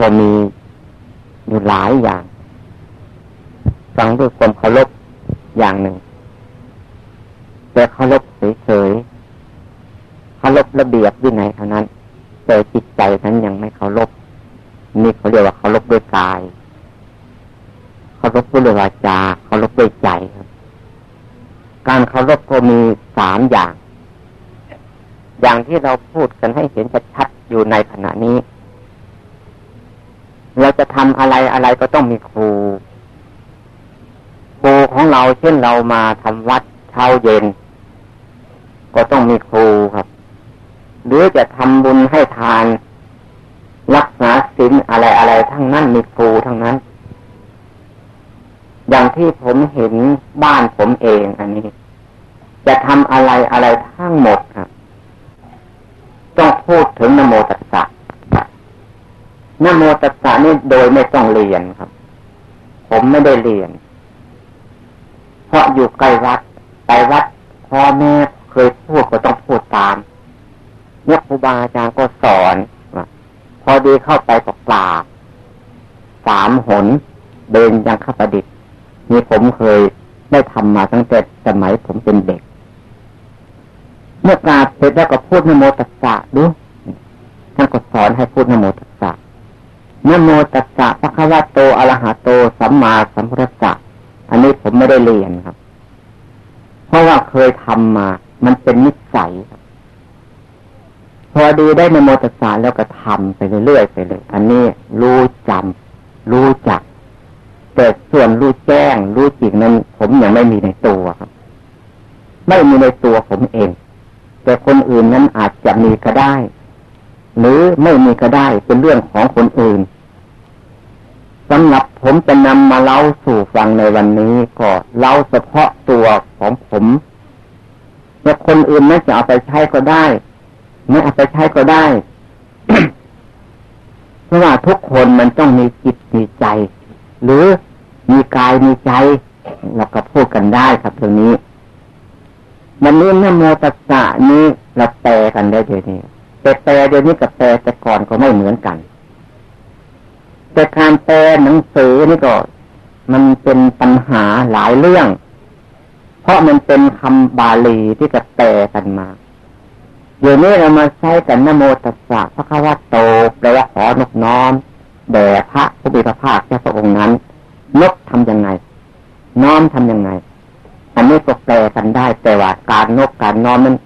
ก็มีอยู่หลายอย่าง ฟังด้วยความเคารพอย่างหนึ่ง แต่เคารพเฉยๆเคารพระเบียบวินัยเท่านั้น แต่จิตใจนั้นยังไม่เคารพนี่เขาเรียกว่าเคารพด้วยกายเคารพด้วยวาจาเคารพด้วยใจครับ การเคารพก็มีสามอย่าง อย่างที่เราพูดกันให้เห็นชัดๆอยู่ในขณะนี้ เราจะทำอะไรอะไรก็ต้องมีครู ครูของเราเช่นเรามาทำวัดเช้าเย็น ก็ต้องมีครูครับ หรือจะทำบุญให้ทาน รักษาศีลอะไรอะไรทั้งนั้นมีครูทั้งนั้น อย่างที่ผมเห็นบ้านผมเองอันนี้ จะทำอะไรอะไรทั้งหมดครับ ต้องพูดถึงนโมตัสสะ นโมตัสสะนี่โดยไม่ต้องเรียนครับ ผมไม่ได้เรียน เพราะอยู่ใกล้วัดไปวัดพ่อแม่เคยพูดก็ต้องพูดตามเนี่ยครูบาอาจารย์ก็สอนพอดีเข้าไปกับปลาสามหน เดินยังข้าประดิษฐ์นี่ผมเคยได้ทำมาตั้งแต่สมัยผมเป็นเด็ก เมื่อกาเสร็จแล้วก็พูดนโมตัสสะดูท่านก็สอนให้พูดนโมตัส นโมตัสสะพระคัมโตอรหะโต สัมมาสัมพุทธะอันนี้ผมไม่ได้เรียนครับ เพราะว่าเคยทำมา มันเป็นนิสัยครับพอดีได้นโมตัสสะแล้วก็ทำไปเรื่อยๆไปเลย อันนี้รู้จำรู้จัก แต่ส่วนรู้แจ้ง รู้จริงนั้น ผมยังไม่มีในตัวครับ ไม่มีในตัวผมเอง แต่คนอื่นนั้นอาจจะมีก็ได้ หรือไม่มีก็ได้เป็นเรื่องของคนอื่นสำหรับผมจะนำมาเล่าสู่ฟังในวันนี้ก็เล่าเฉพาะตัวของผมแต่คนอื่นนั้นจะเอาไปใช้ก็ได้ ไม่เอาไปใช้ก็ได้เพราะว่าทุกคนมันต้องมีจิตมีใจ หรือมีกายมีใจเราก็พูดกันได้ครับตรงนี้ มันนี้นโมตัสสะนี้เราแปลกันได้เดี๋ยวนี้ แต่แปลเดี๋ยวนี้กับแปลแต่ก่อนก็ไม่เหมือนกัน แต่การแปลหนังสือนี่ก็มันเป็นปัญหาหลายเรื่อง เพราะมันเป็นคำบาลีที่จะแปลกันมาเดี๋ยวนี้เรามาใช้กันนโมตัสสะพระคัมภโตแปลว่าขอนกน้อมแด่พระผู้มีพระภาคแค่พระองค์นั้น นกทํำยังไง น้อมทํำยังไง อันนี้ก็แปลกันได้แต่ว่าการนกการน้อมนั้น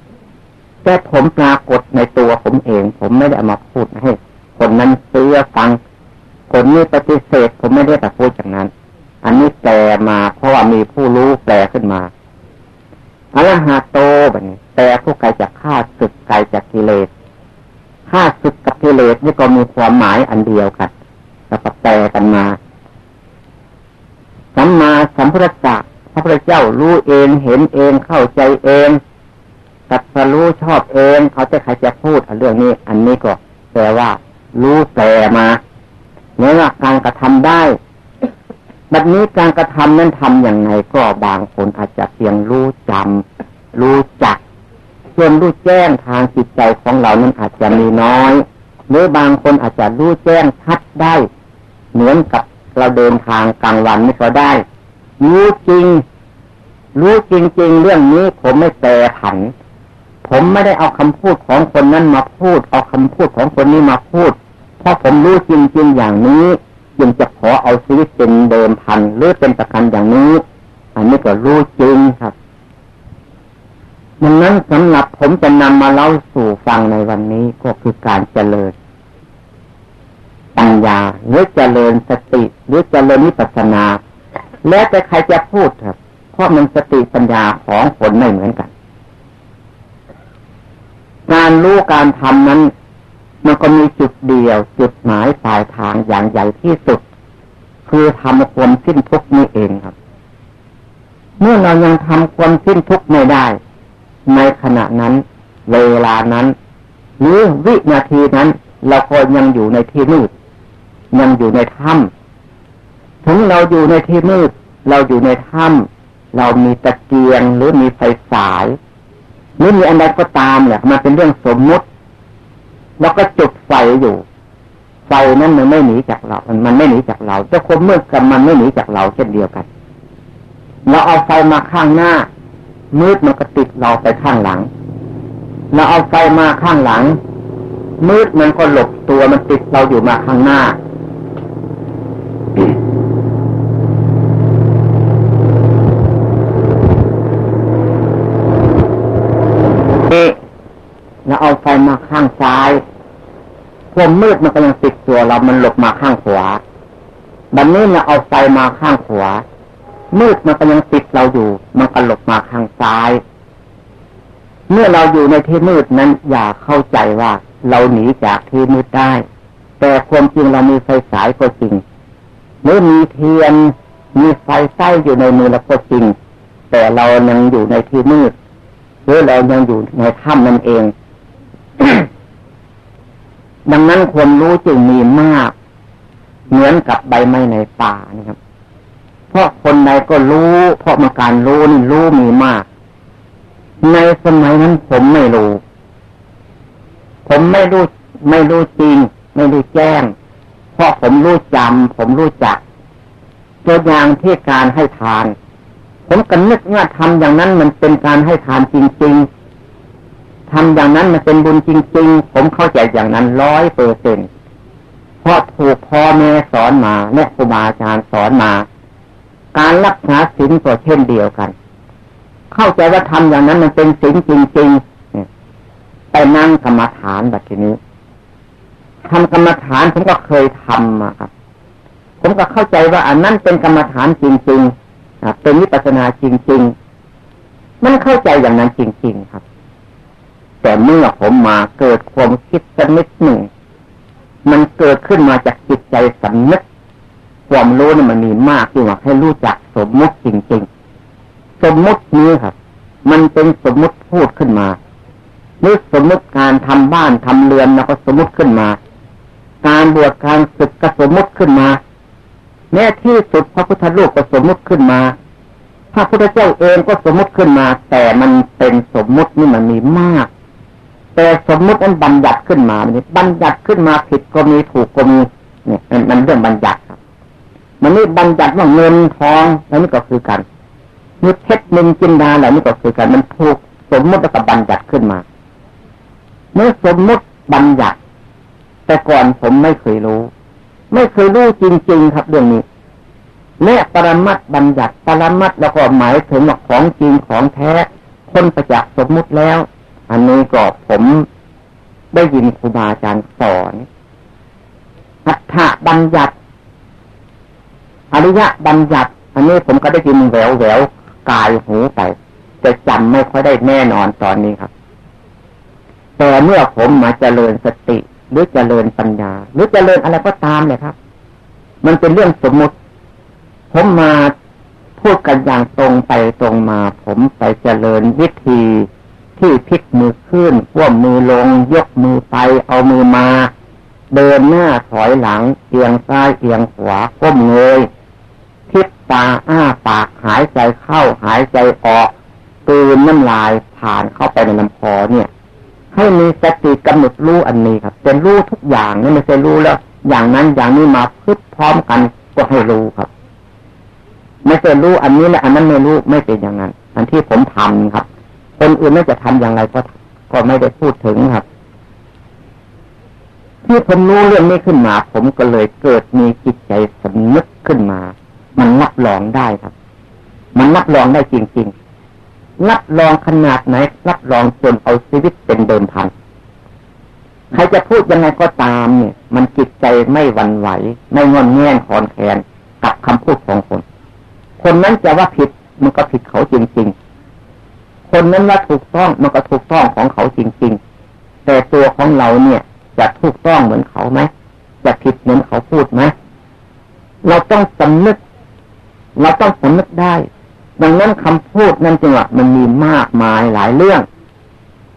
แต่ผมปรากฏในตัวผมเอง ผมไม่ได้มาพูดให้ คนนั้นเสื้อฟัง คนนี้ปฏิเสธ ผมไม่ได้แต่พูดอย่างนั้น อันนี้แปลมาเพราะว่ามีผู้รู้แปลขึ้นมาอรหัตโตแบบนี้แต่ผู้ไกลจากฆ่าศึกไกลจากกิเลสฆ่าศึกกับกิเลสนี่ก็มีความหมายอันเดียวกันแล้วก็แปลกันมาสัมมาสัมพุทธะพระพุทธเจ้ารู้เองเห็นเองเข้าใจเอง ตัดสรู้ชอบเองเขาจะใครจะพูดเรื่องนี้ อันนี้ก็แปลว่า รู้แปลมาเนื้อการกระทำได้แบบนี้การกระทำนั้นทำอย่างไงก็บางคนอาจจะเพียงรู้จำรู้จักส่วนรู้แจ้งทางจิตใจของเรานั้นอาจจะมีน้อยหรือบางคนอาจจะรู้แจ้งชัดได้ เหมือนกับเราเดินทางกลางวันนี่ก็ได้ รู้จริง รู้จริงๆ เรื่องนี้ผมไม่แปรผัน ผมไม่ได้เอาคำพูดของคนนั้นมาพูด เอาคำพูดของคนนี้มาพูด เพราะผมรู้จริงๆอย่างนี้จึงจะขอเอาชีวิตเป็นเดิมพันหรือเป็นประกันอย่างนี้ อันนี้ก็รู้จริงครับดังนั้นสำหรับผมจะนำมาเล่าสู่ฟังในวันนี้ก็คือการเจริญปัญญาหรือเจริญสติ หรือเจริญนิพพานา แล้วแต่ใครจะพูดครับเพราะมันสติปัญญาของคนไม่เหมือนกัน การรู้การทำนั้น มันก็มีจุดเดียวจุดหมายปลายทางอย่างใหญ่ที่สุด คือทำความสิ้นทุกนี้เองครับ เมื่อเรายังทำความสิ้นทุกไม่ได้ ในขณะนั้น เวลานั้น หรือวินาทีนั้น เราก็ยังอยู่ในที่มืดยังอยู่ในถ้ำถึงเราอยู่ในที่มืด เราอยู่ในถ้ำเรามีตะเกียงหรือมีไฟสาย หรือมีอันใดก็ตามแหละมันเป็นเรื่องสมมุติ แล้วก็จุดไฟอยู่ไฟนั้นมันไม่หนีจากเรา มันไม่หนีจากเราเจ้าคมมืดกับมันไม่หนีจากเราเช่นเดียวกันเราเอาไฟมาข้างหน้า มืดมันก็ติดเราไปข้างหลังเราเอาไฟมาข้างหลัง มืดมันก็หลบตัวมันติดเราอยู่มาข้างหน้า เราเอาไฟมาข้างซ้ายความมืดมันก็ยังติดตัวเรามันหลบมาข้างขวาบัดนนี้เราเอาไฟมาข้างขวา มืดมันก็ยังติดเราอยู่ มันก็หลบมาข้างซ้าย เมื่อเราอยู่ในที่มืดนั้นอย่าเข้าใจว่าเราหนีจากที่มืดได้ แต่ความจริงเรามีไฟสายก็จริงหรือมีเทียนมีไฟใส้อยู่ในมือเราก็จริง แต่เรายังอยู่ในที่มืดหรือเรายังอยู่ในถ้ำนั่นเอง ดังนั้นความรู้จึงมีมาก เหมือนกับใบไม้ในป่านะครับ เพราะคนใดก็รู้ เพราะมาการรู้นี่รู้มีมาก ในสมัยนั้นผมไม่รู้ ผมไม่รู้ไม่รู้จริง ไม่รู้แจ้ง เพราะผมรู้จำผมรู้จักตัวอย่างที่การให้ทาน ผมก็นึกว่าทำอย่างนั้นมันเป็นการให้ทานจริง ๆ ทำอย่างนั้นมันเป็นบุญจริง ๆ ผมเข้าใจอย่างนั้นร้อยเปอร์เซ็นเพราะถูกพ่อแม่สอนมาและครูบาอาจารย์สอนมา การรักษาศีลก็เช่นเดียวกัน เข้าใจว่าทำอย่างนั้นมันเป็นศีลจริงๆไปนั่งกรรมฐานแบบนี้ทำกรรมฐานผมก็เคยทำมาครับ ผมก็เข้าใจว่าอันนั้นเป็นกรรมฐานจริงๆเป็นวิปัสนาจริง ๆ มันเข้าใจอย่างนั้นจริง ๆ ครับ แต่เมื่อผมมาเกิดความคิดสักนิดหนึ่ง มันเกิดขึ้นมาจากจิตใจสำนึก ความรู้นี่มันมีมากที่ว่าให้รู้จักสมมุติจริงๆ สมมุตินี้ครับ มันเป็นสมมุติพูดขึ้นมาหรือสมมุติการทำบ้านทำเรือนแล้วก็สมมุติขึ้นมา การบวชการศึกก็สมมุติขึ้นมาแม้ที่สุดพระพุทธรูปก็สมมุติขึ้นมาพระพุทธเจ้าเองก็สมมุติขึ้นมา แต่มันเป็นสมมุตินี่มันมีมาก แต่สมมุตินั้นบัญญัติขึ้นมาเนี่ยบัญญัติขึ้นมาผิดก็มีถูกก็มีเนี่ยมันเรื่องบัญญัติครับ มันนี่บัญญัติว่าเงินทองแล้วนี่ก็คือกันมีเพชรนินจินดาเหล่านี้ก็คือกันมันถูกสมมุติแล้วก็บัญญัติขึ้นมา เมื่อสมมุติบัญญัติ แต่ก่อนผมไม่เคยรู้ ไม่เคยรู้จริง ๆ ครับเรื่องนี้และปรมัตบัญญัติปรมัตแล้วก็หมายถึงของจริงของแท้คนประจักษ์สมมุติแล้ว อันนี้ก็ผมได้ยินครูบาอาจารย์สอนอัฏฐบัญญัติอริยะบัญญัติ อันนี้ผมก็ได้ยินแหววแหววกายหูไปแต่จำไม่ค่อยได้แน่นอนตอนนี้ครับ แต่เมื่อผมมาเจริญสติหรือเจริญปัญญา หรือเจริญอะไรก็ตามเลยครับ มันเป็นเรื่องสมมติ ผมมาพูดกันอย่างตรงไปตรงมา ผมไปเจริญวิธี ที่พลิกมือขึ้นว่วมือลง ยกมือไป เอามือมา เดินหน้าถอยหลังเอียงซ้ายเอียงขวาก้มเงยพิบตาอ้าปากหายใจเข้าหายใจออกตืนน้ำลายผ่านเข้าไปในลำคอเนี่ย ให้มีสติกำหนดรู้อันนี้ครับเป็นรู้ทุกอย่างนี่ไม่ใช่รู้แล้ว อย่างนั้นอย่างนี้มาพึบพร้อมกันก็ให้รู้ครับ ไม่ใช่รู้อันนี้และอันนั้นไม่รู้ไม่เป็นอย่างนั้น อันที่ผมทำครับ คนอื่นไม่จะทำอย่างไรก็ก็ไม่ได้พูดถึงครับ ที่ผมรู้เรื่องนี้ขึ้นมา ผมก็เลยเกิดมีจิตใจสำนึกขึ้นมา มันรับรองได้ครับ มันรับรองได้จริงๆรับรองขนาดไหนรับรองจนเอาชีวิตเป็นเดิมพันใครจะพูดยังไงก็ตามเนี่ย มันจิตใจไม่หวั่นไหว ไม่งอนแง่นคอนแคนกับคำพูดของคน คนนั้นจะว่าผิดมันก็ผิดเขาจริงๆ คนนั้นว่าถูกต้องมันก็ถูกต้องของเขาจริง ๆ แต่ตัวของเราเนี่ยจะถูกต้องเหมือนเขาไหมจะผิดเหมือนเขาพูดไหมเราต้องสำนึก เราต้องสำนึกได้ ดังนั้นคำพูดนั่นจึงว่ามันมีมากมายหลายเรื่อง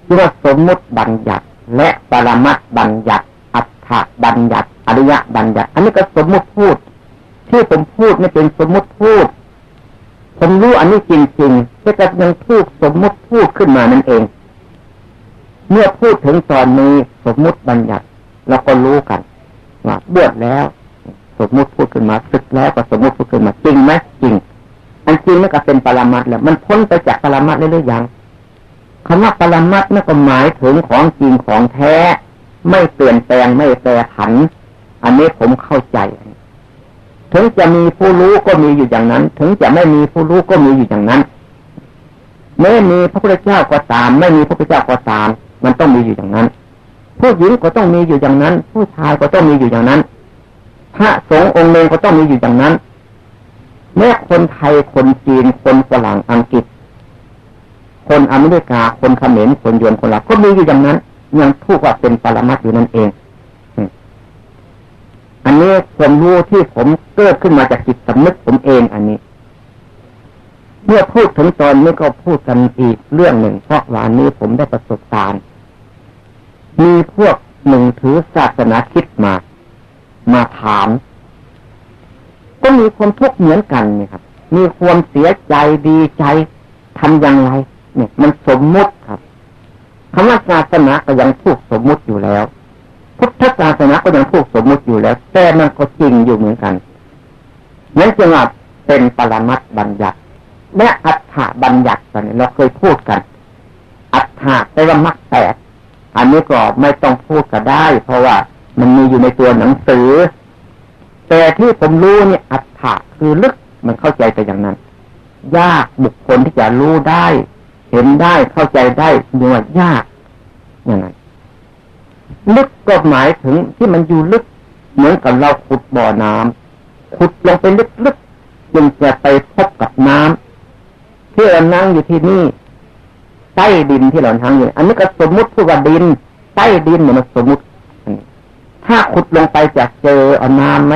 ที่ว่าสมมุติบัญญัติ และปรมัตบัญญัติ อัฏฐบัญญัติ อริยบัญญัติ อันนี้ก็สมมุติพูด ที่ผมพูดไม่เป็นสมมุติพูด ผมรู้อันนี้จริงๆแต่ก็ยังพูดสมมุติพูดขึ้นมานั่นเอง เมื่อพูดถึงตอนนี้สมมุติบัญญัติเราก็รู้กันว่าบวชแล้ว สมมุติพูดขึ้นมาศึกแล้วก็สมมุติพูดขึ้นมาจริงไหมจริง อันจริงมันก็เป็นปรมัตแล้ว มันพ้นไปจากปรมัตเลยหรือยังคำว่าปรมัตนั่นก็หมายถึงของจริงของแท้ ไม่เปลี่ยนแปลงไม่แปรผัน อันนี้ผมเข้าใจ ถึงจะมีผู้รู้ก็มีอยู่อย่างนั้น ถึงจะไม่มีผู้รู้ก็มีอยู่อย่างนั้นไม่มีพระพุทธเจ้าก็ตาม ไม่มีพระพุทธเจ้าก็ตาม มันต้องมีอยู่อย่างนั้น ผู้หญิงก็ต้องมีอยู่อย่างนั้น ผู้ชายก็ต้องมีอยู่อย่างนั้น พระสงฆ์องค์หนึ่งก็ต้องมีอยู่อย่างนั้นแม้คนไทยคนจีนคนฝรั่งอังกฤษ คนอเมริกาคนเขมรคนยวนคนลาวก็มีอยู่อย่างนั้น ยังทูกว่าเป็นปรมัตอยู่นั่นเอง อันนี้ความรู้ที่ผมเกิดขึ้นมาจากจิตสำนึกผมเองอันนี้ เมื่อพูดถึงตอนนี้ก็พูดกันอีกเรื่องหนึ่ง เพราะวันนี้ผมได้ประสบการณ์มีพวกหนึ่งถือศาสนาคิดมา มาถาม ก็มีความทุกข์เหมือนกันนี่ครับ มีความเสียใจดีใจทำอย่างไร เนี่ย มันสมมุติครับคำว่าศาสนาก็ยังพูดสมมุติอยู่แล้ว พุทธศาสนาก็ยังพูดสมมุติอยู่แล้ว แต่มันก็จริงอยู่เหมือนกันนั่นจึงว่าเป็นปรมัตบัญญัติและอัฏฐบัญญัติกันเราเคยพูดกัน อัฏฐะแปลว่ามักแปดอันนี้ก็ไม่ต้องพูดก็ได้ เพราะว่ามันมีอยู่ในตัวหนังสือ แต่ที่ผมรู้เนี่ยอัฏฐะคือลึกมันเข้าใจไปอย่างนั้น ยากบุคคลที่จะรู้ได้ เห็นได้เข้าใจได้เนื่อยากอย่างนั้น ลึกก็หมายถึงที่มันอยู่ลึก เหมือนกับเราขุดบ่อน้ำขุดลงไปลึกๆจึงจะไปพบกับน้ำที่เรานั่งอยู่ที่นี่ใต้ดินที่เราทั้งอยู่ อันนี้ก็สมมุติว่าดินใต้ดินเนี่ยมันสมมุติถ้าขุดลงไปจะเจอเอาน้ำไหม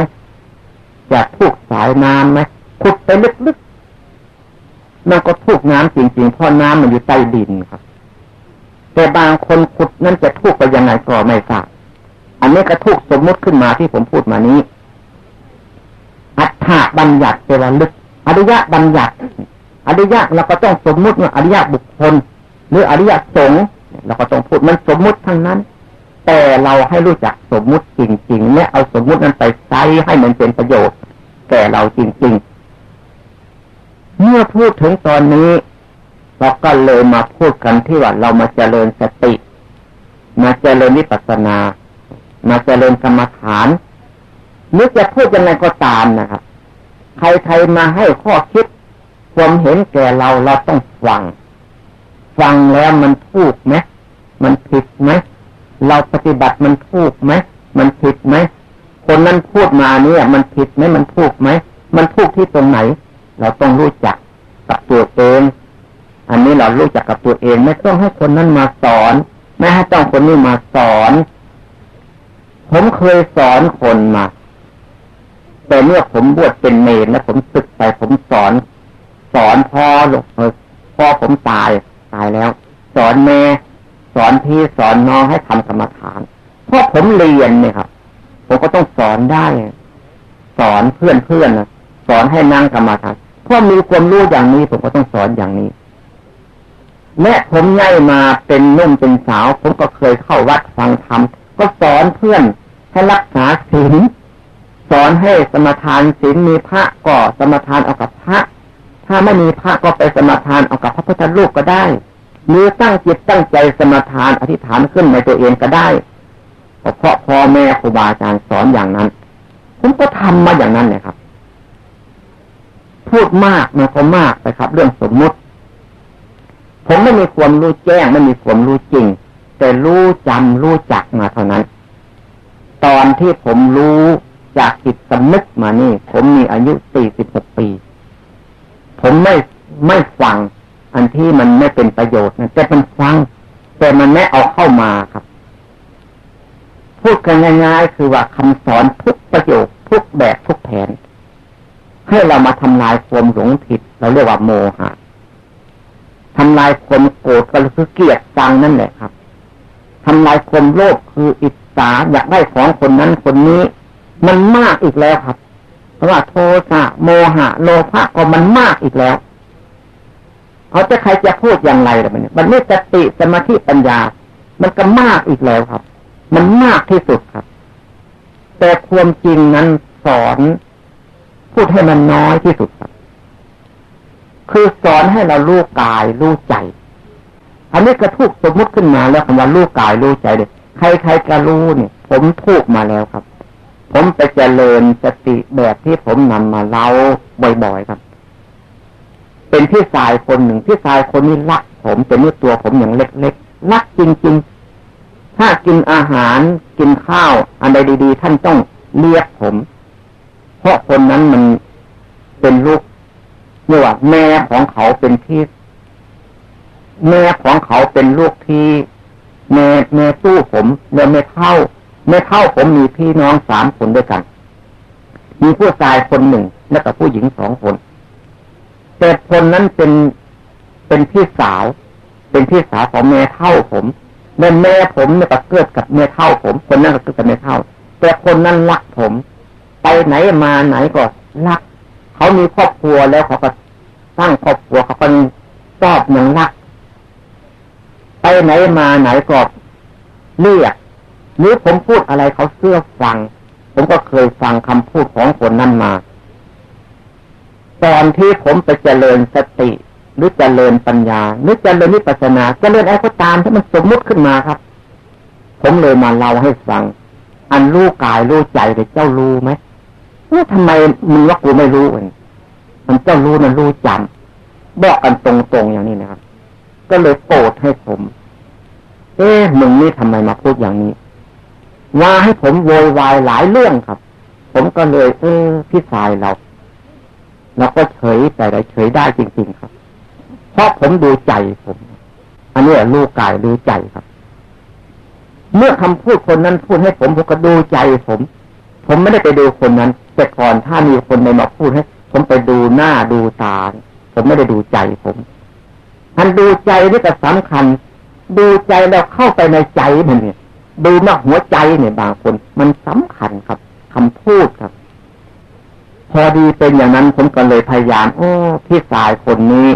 จะทุกสายน้ำไหมขุดไปลึกๆมันก็ทุกน้ำจริงๆเพราะน้ำมันอยู่ใต้ดินครับ แต่บางคนขุดนั่นจะทุกข์ไปยังไงก็ไม่ทราบอันนี้ก็ทุกสมมุติขึ้นมาที่ผมพูดมานี้ อัฏฐบัญญัติเปลลึก อริยะบัญญัติ อริยะเราก็ต้องสมมุติว่าอริยะบุคคล หรืออริยะสงฆ์เราก็ต้องพูดมันสมมุติทั้งนั้น แต่เราให้รู้จักสมมุติจริงๆและเอาสมมุตินั้นไปใช้ให้มันเป็นประโยชน์แก่เราจริงๆ เมื่อพูดถึงตอนนี้ เราก็เลยมาพูดกันที่ว่าเรามาเจริญสติ มาเจริญวิปัสสนา มาเจริญกรรมฐานหรือจะพูดยังไงก็ตามนะครับ ใครๆมาให้ข้อคิด ความเห็นแก่เราเราต้องฟัง ฟังแล้วมันถูกไหมมันผิดไหมเราปฏิบัติมันถูกไหมมันผิดไหมคนนั้นพูดมาเนี่ย มันผิดไหมมันถูกไหมมันถูกที่ตรงไหน เราต้องรู้จักกับตัวเอง อันนี้เรารู้จักกับตัว เอง ไม่ต้องให้คนนั้นมาสอน ไม่ให้ต้องคนนี้มาสอน ผมเคยสอนคนมาแต่เมื่อผมบวชเป็นเนรแล้วผมศึกไปผมสอน สอนพ่อหลูกพ่อผมตายตายแล้ว สอนแม่สอนพี่สอนน้องให้ทำกรรมฐานเพราะผมเรียนเนี่ยครับผมก็ต้องสอนได้ สอนเพื่อนเพื่อนนะสอนให้นั่งกรรมฐานเพราะมีความรู้อย่างนี้ผมก็ต้องสอนอย่างนี้ และผมไง่มาเป็นนุ่มเป็นสาว ผมก็เคยเข้าวัดฟังธรรมก็สอนเพื่อนให้รักษาศีลสอนให้สมทานศีลมีพระก็สมทานเอากับพระ ถ้าไม่มีพระก็ไปสมทานเอากับพระพุทธรูปก็ได้หรือตั้งจิตตั้งใจสมทานอธิษฐานขึ้นในตัวเองก็ได้เพราะพ่อแม่ครูบาอาจารย์สอนอย่างนั้น ผมก็ทำมาอย่างนั้นเลยครับ พูดมากมันก็มากไปครับ เรื่องสมมุติ ผมไม่มีความรู้แจ้งไม่มีความรู้จริง แต่รู้จำรู้จักมาเท่านั้น ตอนที่ผมรู้จากจิตสำนึกมานี่ ผมมีอายุสี่สิบหกปี ผมไม่ไม่ฟัง อันที่มันไม่เป็นประโยชน์นะแต่มันฟัง แต่มันไม่เอาเข้ามาครับ พูดกันง่ายๆคือว่าคำสอนทุกประโยคทุกแบบทุกแผนให้เรามาทำลายความหลงผิด เราเรียกว่าโมหะ ทำลายความโกรธก็คือเกลียดจังนั่นแหละครับทำลายความโลภคืออิจฉาอยากได้ของคนนั้นคนนี้ มันมากอีกแล้วครับ เพราะว่าโทสะโมหะ โลภะก็มันมากอีกแล้วเขาจะใครจะพูดอย่างไรล่ะมันมันไม่สติสมาธิปัญญา มันก็มากอีกแล้วครับ มันมากที่สุดครับ แต่ความจริงนั้นสอน พูดให้มันน้อยที่สุดครับ คือสอนให้เราลูกกายลูกใจ อันนี้กระทุกสมมุติขึ้นมาแล้วคำว่าลูกกายลูกใจเลยใครๆก็รู้เนี่ย ผมทุกมาแล้วครับ ผมไปเจริญสติแบบที่ผมนำมาเล่าบ่อยๆครับ เป็นพี่ชายคนหนึ่งพี่ชายคนนี้รักผมเป็นเนื้อตัวผมอย่างเล็กๆรักจริงๆ ถ้ากินอาหารกินข้าว อันใดดี ๆ ท่านต้องเรียกผม เพราะคนนั้นมันเป็นลูก เรียกว่า แม่ของเขาเป็นพี่แม่ของเขาเป็นลูกที่แม่แม่สู้ผมเดินไม่เข้าไม่เข้าผมมีพี่น้องสามคนด้วยกัน มีผู้ชายคนหนึ่งและกับผู้หญิงสองคน แต่คนนั้นเป็นเป็นพี่สาว เป็นพี่สาวของแม่เท่าผมแม่แม่ผมเนี่ยก็เกิดกับแม่เท่าผม คนนั้นก็เกิดกับแม่เท่า แต่คนนั้นรักผม ไปไหนมาไหนก็รัก เขามีครอบครัวแล้วเขาก็สร้างครอบครัวเขาก็ชอบอย่างรัก ไปไหนมาไหนก็เรียกหรือผมพูดอะไรเขาเชื่อฟัง ผมก็เคยฟังคำพูดของคนนั้นมา ตอนที่ผมไปเจริญสติ หรือเจริญปัญญา หรือเจริญนิพพานาเจริญอะไรก็ตามที่มันสมมุติขึ้นมาครับ ผมเลยมาเล่าให้ฟัง อันรู้กายรู้ใจแต่เจ้ารู้ไหม ว่าทำไมมึงว่ากูไม่รู้เองมันเจ้ารู้นั่นรู้จำบอกกันตรงๆอย่างนี้นะครับ ก็เลยโกรธให้ผม เอ๊ะมึงนี่ทำไมมาพูดอย่างนี้ว่าให้ผมโวยวายหลายเรื่องครับ ผมก็เลย เออพี่ชายเราเราก็เฉยแต่ได้เฉยได้จริง ๆ ครับ เพราะผมดูใจผม อันนี้ลูกกายดูใจครับ เมื่อคำพูดคนนั้นพูดให้ผมผมก็ดูใจผม ผมไม่ได้ไปดูคนนั้น แต่ก่อนถ้ามีคนใมาพูดให้ผมไปดูหน้าดูตา ผมไม่ได้ดูใจผมอันดูใจนี่ก็สำคัญ ดูใจแล้วเข้าไปในใจมันเนี่ย ดูนอกหัวใจเนี่ยบางคน มันสำคัญครับคำพูดครับ พอดีเป็นอย่างนั้นผมก็เลยพยายาม โอ้พี่สายคนนี้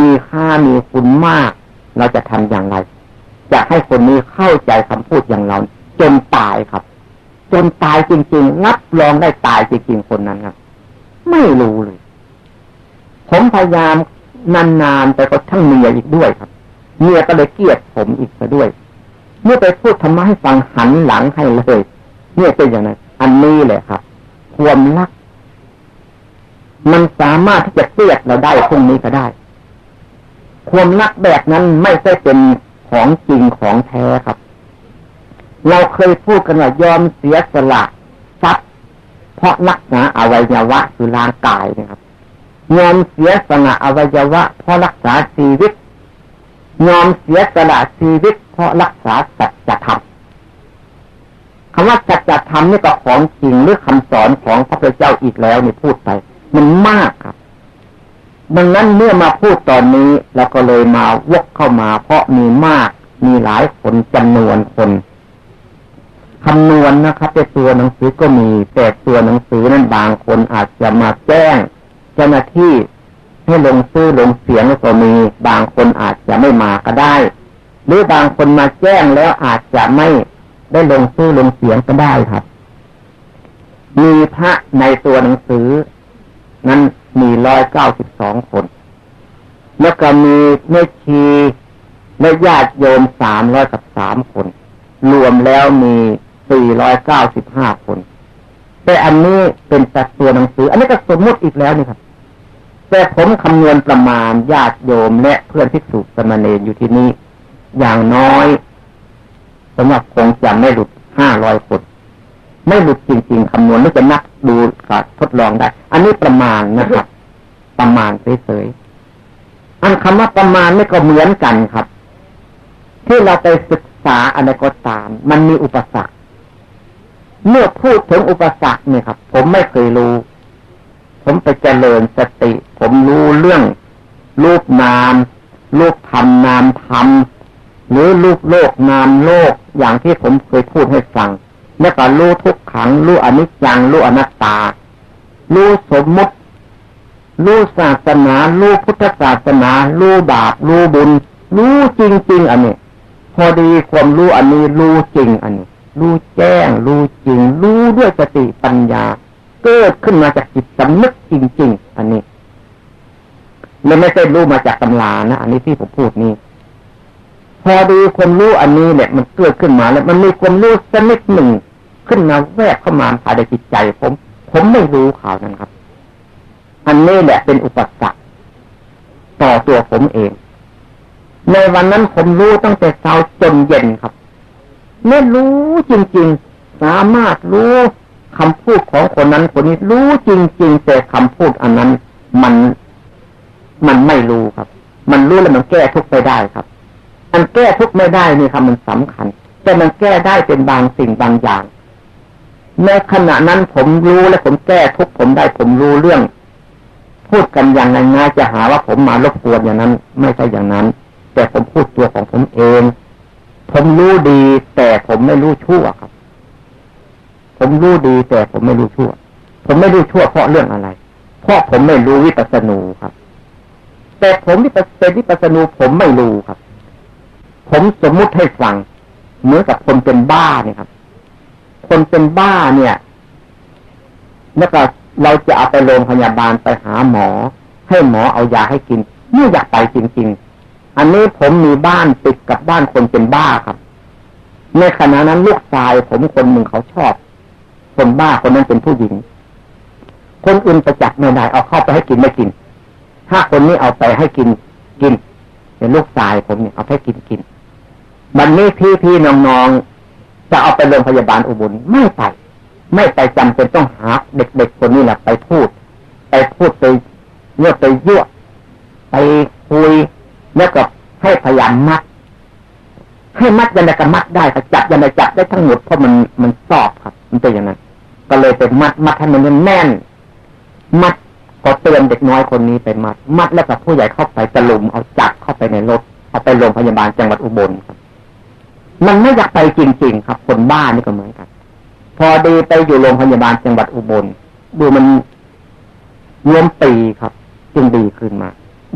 มีค่ามีคุณมาก เราจะทำอย่างไรจะให้คนนี้เข้าใจคำพูดอย่างเราจนตายครับ จนตายจริงๆนับรองได้ตายจริงๆคนนั้นครับ ไม่รู้เลย ผมพยายามนานๆแต่ก็ทั้งเมียอีกด้วยครับเมียก็เลยเกลียดผมอีกซะด้วย เมื่อไปพูดธรรมะให้ฟังหันหลังให้เลยเนี่ยเป็นอย่างนั้น อันนี้เลยครับ ความรัก มันสามารถที่จะเกลียดเราได้พรุ่งนี้ก็ได้ ความรักแบบนั้นไม่ใช่เป็นของจริงของแท้ครับ เราเคยพูดกันว่ายอมเสียสละทรัพย์เพราะรักษาอวัยวะคือร่างกายนะครับ ยอมเสียสละอวัยวะ เพราะรักษาชีวิต ยอมเสียสละชีวิต เพราะรักษาสัจธรรมคำว่าสัจธรรมนี่ก็ของจริงหรือคำสอนของพระพุทธเจ้าอีกแล้วนี่พูดไป มันมากครับดังนั้นเมื่อมาพูดตอนนี้แล้วก็เลยมาวกเข้ามา เพราะมีมากมีหลายคนจำนวนคน คำนวณนนะครับแต่ตัวหนังสือก็มี แต่ตัวหนังสือนั้นบางคนอาจจะมาแจ้ง เจ้าหน้าที่ให้ลงซื้อลงเสียงก็มี บางคนอาจจะไม่มาก็ได้ หรือบางคนมาแจ้งแล้วอาจจะไม่ได้ลงซื้อลงเสียงก็ได้ครับ มีพระในตัวหนังสือ นั้นมีร้อยเก้าสิบสองคน แล้วก็มีเมชีและญาติโยมสามร้อยกับสามคน รวมแล้วมี สี่ร้อยเก้าสิบห้าคน แต่อันนี้เป็นแต่ตัวหนังสือ อันนี้ก็สมมติอีกแล้วนี่ครับ แต่ผมคำนวณประมาณญาติโยมและเพื่อนพิสุสมณเณรอยู่ที่นี่อย่างน้อยสำหรับคงจะไม่หลุดห้าร้อยคน ไม่หลุดจริง ๆคำนวณไม่จะนักดูกัทดลองได้ อันนี้ประมาณนะครับ ประมาณเฉยๆ อันคำว่าประมาณไม่ก็เหมือนกันครับ ที่เราไปศึกษาอะไรก็ตาม มันมีอุปสรรค เมื่อพูดถึงอุปสรรคเนี่ยครับ ผมไม่เคยรู้ ผมไปเจริญสติ ผมรู้เรื่อง รูปนาม รูปธรรมนามธรรมหรือรูปโลกนามโลกอย่างที่ผมเคยพูดให้ฟังแล้วก็รู้ทุกขังรู้อนิจจังรู้อนัตตา รู้สมมุติ รู้ศาสนา รู้พุทธศาสนา รู้บาปรู้บุญ รู้จริงๆอันนี้ พอดีความรู้อันนี้รู้จริงอันนี้ รู้แจ้ง รู้จริง รู้ด้วยสติปัญญา เกิดขึ้นมาจากจิตสำนึกจริง ๆ อันนี้เลยไม่ใช่รู้มาจากตำรานะอันนี้ที่ผมพูดนี่พอดูความรู้อันนี้เนี่ยมันเกิดขึ้นมาแล้ว มันมีความรู้สักนิดหนึ่ง ขึ้นมาแวบเข้ามาภายในจิตใจ ผม ผมไม่รู้ข่าวนั้นครับ อันนี้แหละเป็นอุปสรรคต่อตัวผมเอง ในวันนั้นผมรู้ตั้งแต่เช้าจนเย็นครับ ไม่รู้จริง ๆ สามารถรู้คำพูดของคนนั้นคนนี้รู้จริง ๆ แต่คำพูดอันนั้น มันมันไม่รู้ครับ มันรู้แล้วมันแก้ทุกไปได้ครับมันแก้ทุกไม่ได้นี่ครับมันสำคัญ แต่มันแก้ได้เป็นบางสิ่งบางอย่างในขณะนั้นผมรู้และผมแก้ทุกผมได้ผมรู้เรื่อง พูดกันอย่างง่ายๆจะหาว่าผมมารบกวนอย่างนั้น ไม่ใช่อย่างนั้น แต่ผมพูดตัวของผมเอง ผมรู้ดีแต่ผมไม่รู้ชั่วครับ ผมรู้ดีแต่ผมไม่รู้ชั่ว ผมไม่รู้ชั่วเพราะเรื่องอะไร เพราะผมไม่รู้วิปัสสนูครับ แต่ผมที่เป็นวิปัสสนูผมไม่รู้ครับ ผมสมมุติให้ฟังเหมือนกับคนเป็นบ้าเนี่ยครับ คนเป็นบ้าเนี่ยแล้วก็เราจะเอาไปโรงพยาบาลไปหาหมอ ให้หมอเอายาให้กิน เมื่ออยากไปจริงๆ อันนี้ผมมีบ้านติดกับบ้านคนเป็นบ้าครับ ในขณะนั้นลูกชายผมคนหนึ่งเขาชอบ คนบ้าคนนั้นเป็นผู้หญิง คนอื่นประจักษ์ไม่ได้เอาเข้าไปให้กินไม่กิน ถ้าคนนี้เอาไปให้กินกินเป็นลูกชายผมเนี่ยเอาให้กินกินวันนี้พี่พี่น้องๆจะเอาไปโรงพยาบาลอุบลไม่ไปไม่ไปจำเป็นต้องหาเด็กๆคนนี้แหละไปพูด ไปพูดไปเลือกไปยั่วไปคุย แล้วก็ให้พยายามมัด ให้มัดยันไงก็มัดได้แต่จับยันไงจับได้ทั้งหมดเพราะมันมันสอบครับ มันเป็นอย่างนั้น ก็เลยเป็นมัดมัดให้มันแน่น มัดก็เตือนเด็กน้อยคนนี้ไปมัด มัดแล้วกับผู้ใหญ่เข้าไปตะลุมเอาจับเข้าไปในรถเอาไปโรงพยาบาลจังหวัดอุบลครับมันไม่อยากไปจริง ๆ ครับ คนบ้านี่ก็เหมือนกัน พอดีไปอยู่โรงพยาบาลจังหวัดอุบลดูมันรวมปีครับ จึงดีขึ้นมา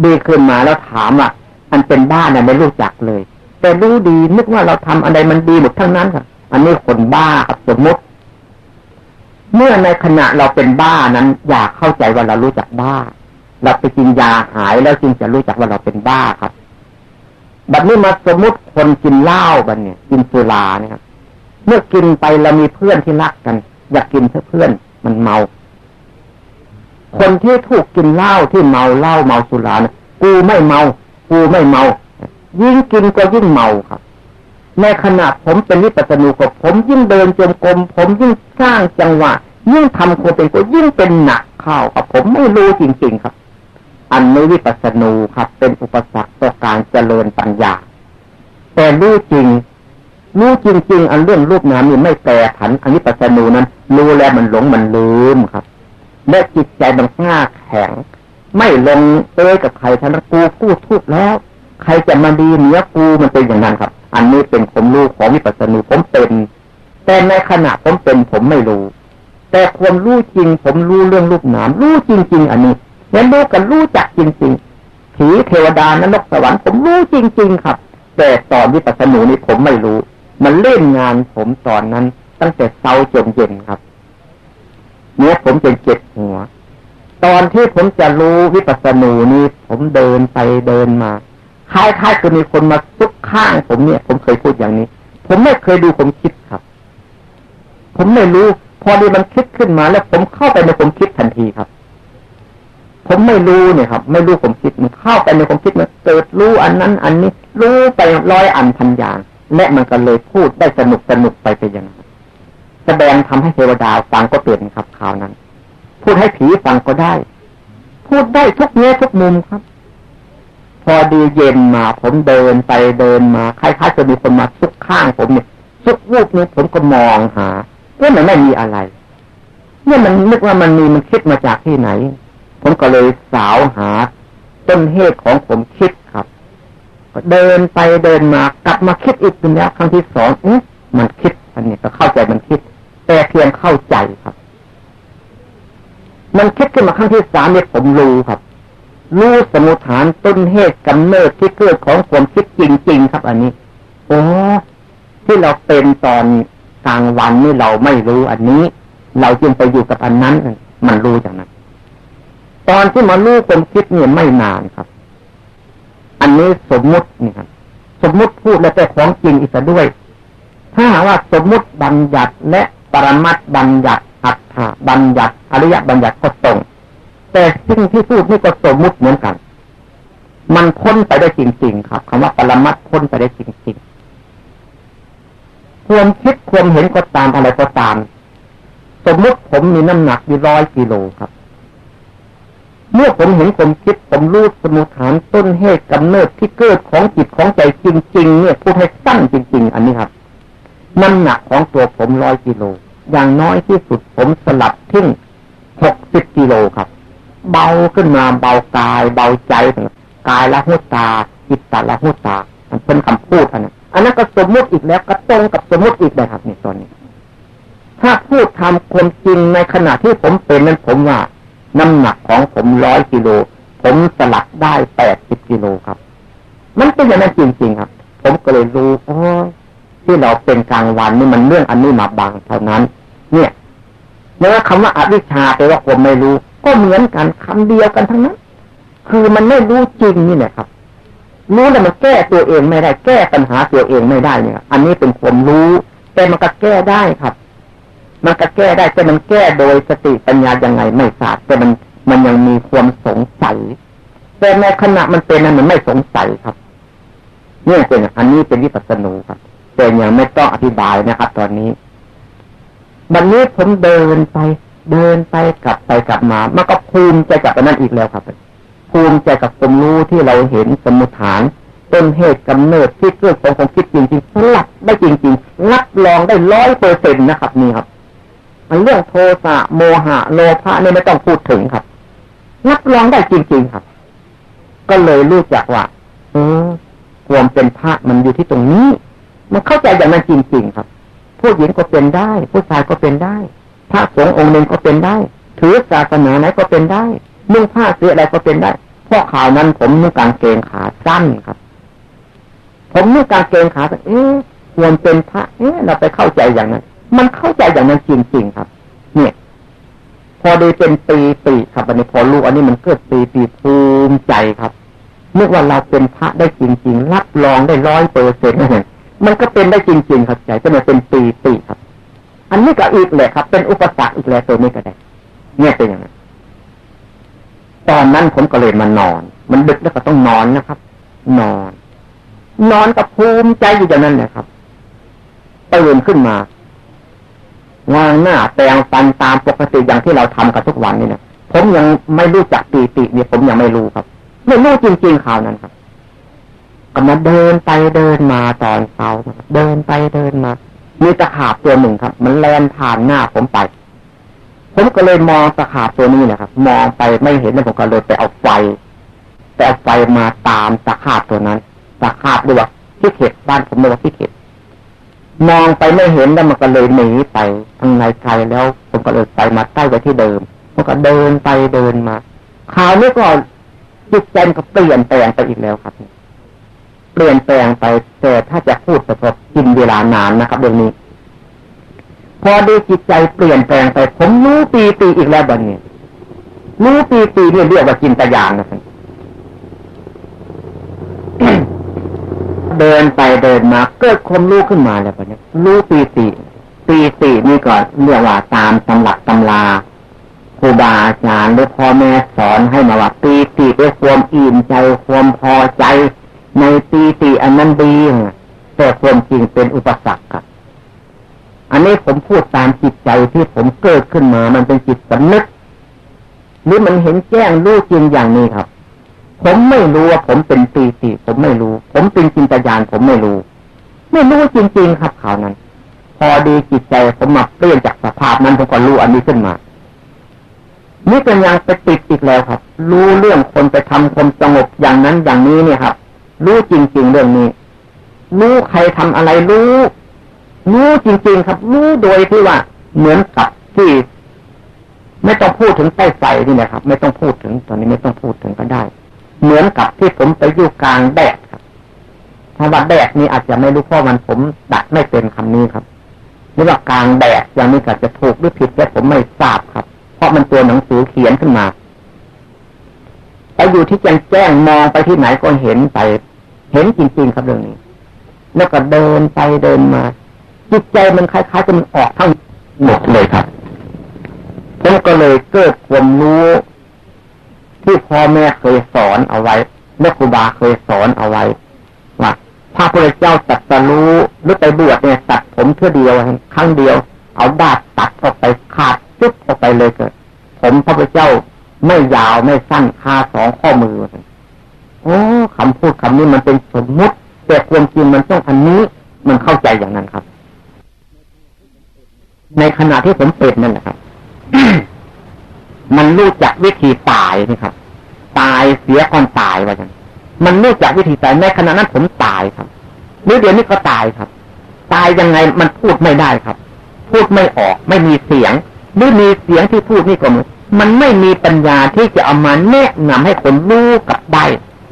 ดีขึ้นมาแล้วถามอะ อันเป็นบ้าเนี่ยไม่รู้จักเลย แต่รู้ดีนึกว่าเราทำอะไรมันดีหมดทั้งนั้นครับอันนี้คนบ้าครับสมมติ เมื่อในขณะเราเป็นบ้านั้น อยากเข้าใจว่าเรารู้จักบ้า เราไปกินยาหายแล้วจึงจะรู้จักว่าเราเป็นบ้าครับแบบนี้มาสมมติคนกินเหล้าบันเนี่ย กินสุราเนี่ยครับเมื่อกินไปเรามีเพื่อนที่รักกัน อยากกินเพื่อนมันเมา คนที่ถูกกินเหล้าที่เมาเหล้าเมาสุรานะกูไม่เมา กูไม่เมา ยิ่งกินก็ยิ่งเมาครับ ในขณะผมเป็นวิปัสสนูกับผมยิ่งเดินจมกรมผมยิ่งสร้างจังหวะยิ่งทำคนเป็นก็ยิ่งเป็นหนักเข้าครับผมไม่รู้จริง ๆครับ อันนี้วิปัสสนูครับ เป็นอุปสรรคต่อการเจริญปัญญา แต่รู้จริงรู้จริง ๆ อันเรื่องรูปนามนี่ไม่แปรผันอันนี้ปัสสนูนั้น รู้แล้วมันหลงมันลืมครับ และจิตใจมันง่าแข็ง ไม่ลงเอ้ยกับใครทั้งนั้นกูพูดทุกแล้ว ใครจะมาดีเหนือกูมันเป็นอย่างนั้นครับ อันนี้เป็นผมรู้ของวิปัสสนูผมเป็น แต่ในขณะผมเป็นผมไม่รู้ แต่ความรู้จริง ผมรู้เรื่องรูปนามรู้จริง ๆ อันนี้แล้วรู้กันรู้จักจริงๆผีเทวดานรกสวรรค์ผมรู้จริง ๆ ครับ แต่ตอนวิปัสสนูนี้ผมไม่รู้ มันเล่นงานผมตอนนั้น ตั้งแต่เช้าจนเย็นครับ เนี้ยผมจะเจ็บหัว ตอนที่ผมจะรู้วิปัสสนูนี้ ผมเดินไปเดินมาคล้ายๆคือมีคนมาซุกข้างผมเนี่ย ผมเคยพูดอย่างนี้ ผมไม่เคยดูผมคิดครับ ผมไม่รู้ พอดีมันคิดขึ้นมา แล้วผมเข้าไปในผมคิดทันทีครับ ผมไม่รู้เนี่ยครับ ไม่รู้ผมคิดมันเข้าไปในผมคิดมันเกิดรู้อันนั้น อันนี้ รู้ไปร้อยอันพันอย่างและมันก็เลยพูดได้สนุกสนุกไปไปอย่างนั้นแสดงทำให้เทวดาฟังก็เปลี่ยนครับข่าวนั้น พูดให้ผีฟังก็ได้ พูดได้ทุกแง่ทุกมุมครับ พอดีเย็นมา ผมเดินไปเดินมาคล้ายๆจะมีคนมาซุกข้างผมเนี่ยซุกวูบนี้ผมก็มองหาว่ามันไม่มีอะไรเนี่ยมันนึกว่ามันมีมันคิดมาจากที่ไหน ผมก็เลยสาวหา ต้นเหตุของผมคิดครับเดินไปเดินมากลับมาคิดอีกเป็นแล้วครั้งที่สองเอืมันคิดอันนี้ก็เข้าใจมันคิด แต่เพียงเข้าใจครับ มันคิดขึ้นมาครั้งที่สามเนี่ยผมรู้ครับ รู้สมุฐานต้นเหตุกำเนิดที่เกิดของความคิดจริง ๆ ครับ อันนี้ โอ้ที่เราเป็นตอนกลางวันนี่เราไม่รู้อันนี้ เราจึงไปอยู่กับอันนั้น มันรู้อย่างนั้น ตอนที่มารู้ความคิดเนี่ยไม่นานครับ อันนี้สมมุตินี่ครับสมมุติพูดแล้วแต่ของจริงอีกด้วย ถ้าหาว่าสมมุติบัญญัติและปรมัตบัญญัติ อัตถบัญญัติอริยบัญญัติก็ตรง แต่สิ่งที่พูดนี่ก็สมมุติเหมือนกัน มันพ้นไปได้จริง ๆ ครับคำว่าปรมัตพ้นไปได้จริงๆความคิดความเห็นก็ตามอะไรก็ตาม สมมุติผมมีน้ำหนักอยู่ร้อยกิโลครับเมื่อผมเห็นผมคิดผมรู้สมุฐานต้นเหตุกำเนิดที่เกิดของจิตของใจจริง ๆ เนี่ยพูดให้สั้นจริง ๆ อันนี้ครับน้ำหนักของตัวผมร้อยกิโล อย่างน้อยที่สุดผมสลับทิ้งหกสิบกิโลครับ เบาขึ้นมาเบากาย เบาใจกายละหุตาจิตตาละหุตามันเป็นคำพูดอันนั้นอันนั้นก็สมมุติอีกแล้วก็ตรงกับสมมุติอีกเลยครับในตอนนี้ ถ้าพูดทำความจริงในขณะที่ผมเป็นนั้นผมว่า น้ำหนักของผมร้อยกิโลผมสลับได้แปดสิบกิโลครับ มันเป็นอย่างนั้นจริงๆครับ ผมก็เลยรู้อ๋อที่เราเป็นกลางวันนี่มันเรื่องอันนี้มาบังเท่านั้น เนี่ยเมื่อคำว่าอวิชชาแปลว่าผมไม่รู้ ก็เหมือนกันคำเดียวกันทั้งนั้น คือมันไม่รู้จริงนี่แหละครับรู้แล้วมันแก้ตัวเองไม่ได้แก้ปัญหาตัวเองไม่ได้เนี่ย อันนี้เป็นความรู้ แต่มันก็แก้ได้ครับ มันก็แก้ได้แต่มันแก้โดยสติปัญญายังไงไม่ทราบแต่มันมันยังมีความสงสัย แต่ในขณะมันเป็นนั้นมันไม่สงสัยครับเนี่ยเป็นอันนี้เป็นวิปัสสนูครับแต่ยังไม่ต้องอธิบายนะครับ ตอนนี้ บันนี้ผมเดินไปเดินไปกลับไปกลับมา มันก็ภูมิใจกับนนั้นอีกแล้วครับ ภูมิใจกับความรู้ที่เราเห็นสมุทฐานต้นเหตุกำเนิดที่เกิดของความคิดจริงๆสลับได้จริงๆรับรองได้ร้อยเปอร์เซ็นต์นะครับ นี่ครับ มันเรื่องโทสะโมหะโลภะนี่ไม่ต้องพูดถึงครับรับรองได้จริง ๆครับ ก็เลยรู้จักว่าเออความเป็นพระมันอยู่ที่ตรงนี้ มันเข้าใจอย่างนั้นจริง ๆ ครับ ผู้หญิงก็เป็นได้ ผู้ชายก็เป็นได้พระสงฆ์องค์หนึ่งก็เป็นได้ ถือศาสนาไหนก็เป็นได้นุ่งผ้าเสื้ออะไรก็เป็นได้เพราะข่าวนั้นผมนุ่งกางเกงขาสั้นครับ ผมนุ่งกางเกงขาสั้นเอ๊ะควรเป็นพระเอ๊ะเราไปเข้าใจอย่างนั้น มันเข้าใจอย่างนั้นจริงๆครับ เนี่ย พอได้เป็นปีปีครับอันนี้พอรู้อันนี้มันเกิดปีปีภูมิใจครับเมื่อว่าเราเป็นพระได้จริง ๆ รับรองได้ร้อยเปอร์เซ็นต์ มันก็เป็นได้จริงๆครับใจจะมาเป็นปีปีครับ อันนี้ก็อีกเลยครับ เป็นอุปสรรคอีกแล้วตัวนี้ก็ได้เนี่ยเป็นอย่างนั้นตอนนั้นผมก็เลยมานอน มันดึกแล้วก็ต้องนอนนะครับ นอน นอนกับภูมิใจอยู่อย่างนั้นแหละครับตื่นขึ้นมาวางหน้าแปลงฟันตามปกติอย่างที่เราทำกันทุกวันนี่นะผมยังไม่รู้จักปีติเนี่ยผมยังไม่รู้ครับ ไม่รู้จริงๆข่าวนั้นครับ ก็มาเดินไปเดินมาตอนเช้าเดินไปเดินมามีตะขาบตัวหนึ่งครับ มันแลนผ่านหน้าผมไปผมก็เลยมองตะขาบตัวนี้นะครับ มองไปไม่เห็นแล้วผมก็เลยไปเอาไฟไปเอาไฟมาตามตะขาบตัวนั้นตะขาบด้วยว่าที่เข็ดบ้านผมเรียกว่าที่เข็ดมองไปไม่เห็นแล้วมันก็เลยหนีไปทางในไกลแล้ว ผมก็เลยไปมาใกล้ไปที่เดิมผมก็เดินไปเดินมาคราวนี้ก็จิตใจก็เปลี่ยนแปลงไปอีกแล้วครับ ปลี่ยนแปลงไปแต่ถ้าจะพูดประสบกินเวลานานนะครับเรื่องนี้ พอดูจิตใจเปลี่ยนแปลงไป ผมรู้ปีปีอีกแล้วบันนี้รู้ปีปีเนี่ยเรียกว่าจินตยานนะครับเดินไปเดินมาเกิดความรู้ขึ้นมาแล้วบันนี้รู้ปีปีปีปีนี่ก่อนเรียกว่าตามตำหลักตำลาครูบาอาจารย์หรือพ่อแม่สอนให้มาว่าปีปีด้วยความอิ่มใจความพอใจ ในปีติอันนั้นดีแต่ความจริงเป็นอุปสรรคครับ อันนี้ผมพูดตามจิตใจที่ผมเกิดขึ้นมา มันเป็นจิตสำนึกหรือมันเห็นแจ้งรู้จริงอย่างนี้ครับ ผมไม่รู้ว่าผมเป็นปีติผมไม่รู้ ผมเป็นจินตญาณผมไม่รู้ ไม่รู้จริง ๆ ครับข่าวนั้น พอดีจิตใจผมมาเปลี่ยนจากสภาพนั้นผมก็รู้อันนี้ขึ้นมานี่เป็นยังไปติดอีกแล้วครับ รู้เรื่องคนไปทำความสงบอย่างนั้นอย่างนี้เนี่ยครับ รู้จริง ๆ เรื่องนี้ รู้ใครทำอะไรรู้ รู้จริง ๆ ครับ รู้โดยที่ว่า เหมือนกับที่ ไม่ต้องพูดถึงใต้ไฟนี่นะครับ ไม่ต้องพูดถึงตอนนี้ไม่ต้องพูดถึงก็ได้ เหมือนกับที่ผมไปอยู่กลางแดดครับถ้าว่าแดดนี้อาจจะไม่รู้เพราะมันผมดัดไม่เป็นคำนี้ครับหรือว่ากลางแดดอย่างนี้ก็จะถูกหรือผิดแต่ผมไม่ทราบครับ เพราะมันตัวหนังสือเขียนขึ้นมาไปอยู่ที่แจ้งแจ้งมองไปที่ไหนก็เห็นไป เห็นจริงๆครับเรื่องนี้ แล้วก็เดินไปเดินมา จิตใจมันคล้ายๆจะมันออกทั้งหมดเลยครับผมก็เลยเกิดความรู้ที่พ่อแม่เคยสอนเอาไว้และครูบาเคยสอนเอาไว้ว่าพระพุทธเจ้าตัดสรู้หรือไปบวชเนี่ยตัดผมเพื่อเดียวครั้งเดียว เอาดาบตัดออกไปขาดจุดออกไปเลยเกิดผมพระพุทธเจ้าไม่ยาวไม่สั้นคาสองข้อมือ โอ้คำพูดคำนี้มันเป็นสมมุติ แต่ความจริงมันต้องอันนี้ มันเข้าใจอย่างนั้นครับ ในขณะที่ผมเป็นนั่นแหละครับ มันรู้จักวิธีตายนี่ครับ ตายเสียก่อนตายว่าอย่างมันรู้จักวิธีตายในขณะนั้นผมตายครับหรือเดี๋ยวนี้ก็ตายครับ ตายยังไงมันพูดไม่ได้ครับ พูดไม่ออก ไม่มีเสียงหรือมีเสียงที่พูดนี่ก็มันไม่มีปัญญาที่จะเอามาแนะนำให้คนรู้กับได้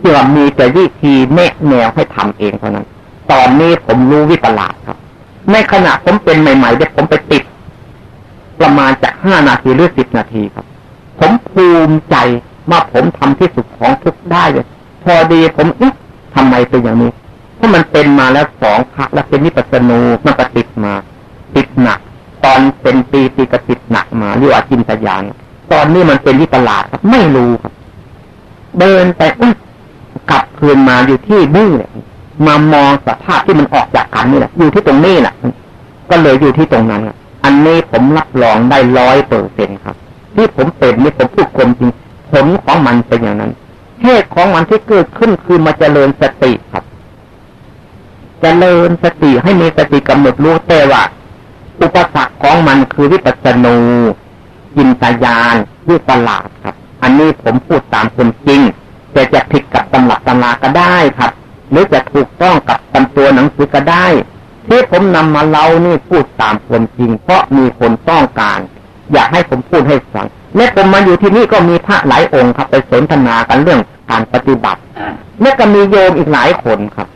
ที่ว่ามีแต่วิธีแนะแนวให้ทำเองเท่านั้น ตอนนี้ผมรู้วิปลาสครับ ในขณะผมเป็นใหม่ๆเด็กผมไปติด ประมาณจากห้านาทีหรือสิบนาทีครับ ผมภูมิใจว่าผมทำที่สุดของทุกได้เลย พอดีผมเอ๊ะทำไมเป็นอย่างนี้เพราะมันเป็นมาแล้วสองครั้งแล้วเป็นนิปัสนูมันก็ติดมา ติดหนัก ตอนเป็นปีปีก็ติดหนักมาเรียกว่าจินตยานตอนนี้มันเป็นวิปลาสครับไม่รู้ครับ เดินไป กลับคืนมาอยู่ที่นี่แหละมามองสภาพที่มันออกจากกันนี่แหละอยู่ที่ตรงนี้แหละก็เลยอยู่ที่ตรงนั้นอันนี้ผมรับรองได้ร้อยเปอร์เซ็นครับ ที่ผมเป็นนี่ผมพูดความจริงผลของมันเป็นอย่างนั้นเหตุของมันที่เกิดขึ้นคือมาเจริญสติครับจเจริญสติให้มีสติกำหนดรู้แต่ว่าอุปสรรคของมันคือวิปัสสนูยินตายานวิปลาสครับ อันนี้ผมพูดตามคนจริง แต่จะผิดกับตำหลักตำราก็ได้ครับ หรือจะถูกต้องกับตำตัวหนังสือก็ได้ ที่ผมนำมาเล่านี่พูดตามคนจริง เพราะมีคนต้องการ อยากให้ผมพูดให้ฟังและผมมาอยู่ที่นี่ก็มีพระหลายองค์ครับไปสนทนากันเรื่องการปฏิบัติและก็มีโยมอีกหลายคนครับ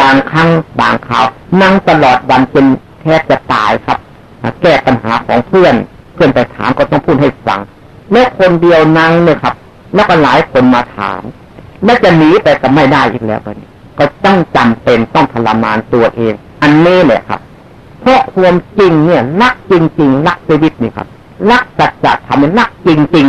บางครั้งบางคราวนั่งตลอดวันจนแทบจะตายครับแก้ปัญหาของเพื่อน เพื่อนไปถามก็ต้องพูดให้ฟังแม้คนเดียวนั่งเนี่ยครับ แล้วก็หลายคนมาถาม และจะหนีไปก็ไม่ได้อีกแล้วก็ต้องจำเป็นต้องทรมานตัวเอง อันนี้เลยครับ เพราะความจริงเนี่ยรักจริงๆรักชีวิตนี่ครับรักสัจจะทำมันรักจริง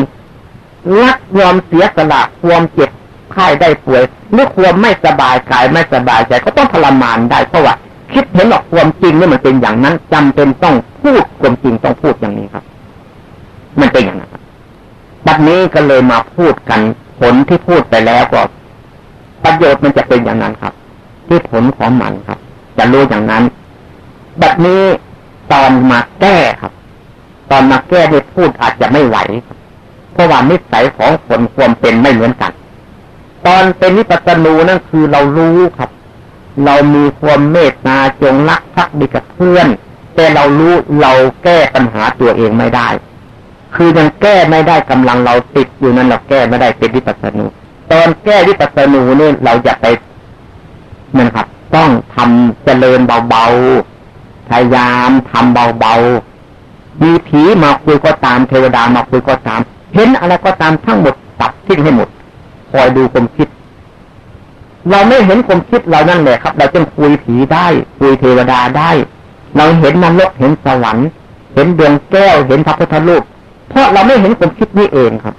ๆรักยอมเสียสละความเจ็บไข้ได้ป่วยหรือความไม่สบายกายไม่สบายใจก็ต้องทรมานได้เพราะว่าคิดเห็นหรอกความจริงนี่มันเป็นอย่างนั้นจำเป็นต้องพูดความจริงต้องพูดอย่างนี้ครับ มันเป็นอย่างนั้น บัดนี้ก็เลยมาพูดกัน ผลที่พูดไปแล้วก็ ประโยชน์มันจะเป็นอย่างนั้นครับ ที่ผลของมันครับ จะรู้อย่างนั้น บัดนี้ตอนมาแก้ครับ ตอนมาแก้ที่พูดอาจจะไม่ไหวเพราะว่านิสัยของคนความเป็นไม่เหมือนกัน ตอนเป็นนิปัสนูนั่นคือเรารู้ครับ เรามีความเมตตาจงรักภักดีกับเพื่อน แต่เรารู้เราแก้ปัญหาตัวเองไม่ได้ คือยังแก้ไม่ได้กำลังเราติดอยู่นั้นเราแก้ไม่ได้เป็นวิปัสสนูตอนแก้วิปัสสนูนี่เราจะไปนั่นครับ ต้องทำเจริญเบาๆพยายามทำเบาๆมีผีมาคุยก็ตามเทวดามาคุยก็ตาม เห็นอะไรก็ตามทั้งหมดตัดทิ้งให้หมดคอยดูความคิด เราไม่เห็นความคิดเรานั่นแหละครับ เราจึงคุยผีได้คุยเทวดาได้ เราเห็นนรกเห็นสวรรค์ เห็นดวงแก้วเห็นพระพุทธรูป เพราะเราไม่เห็นความคิดนี้เองครับ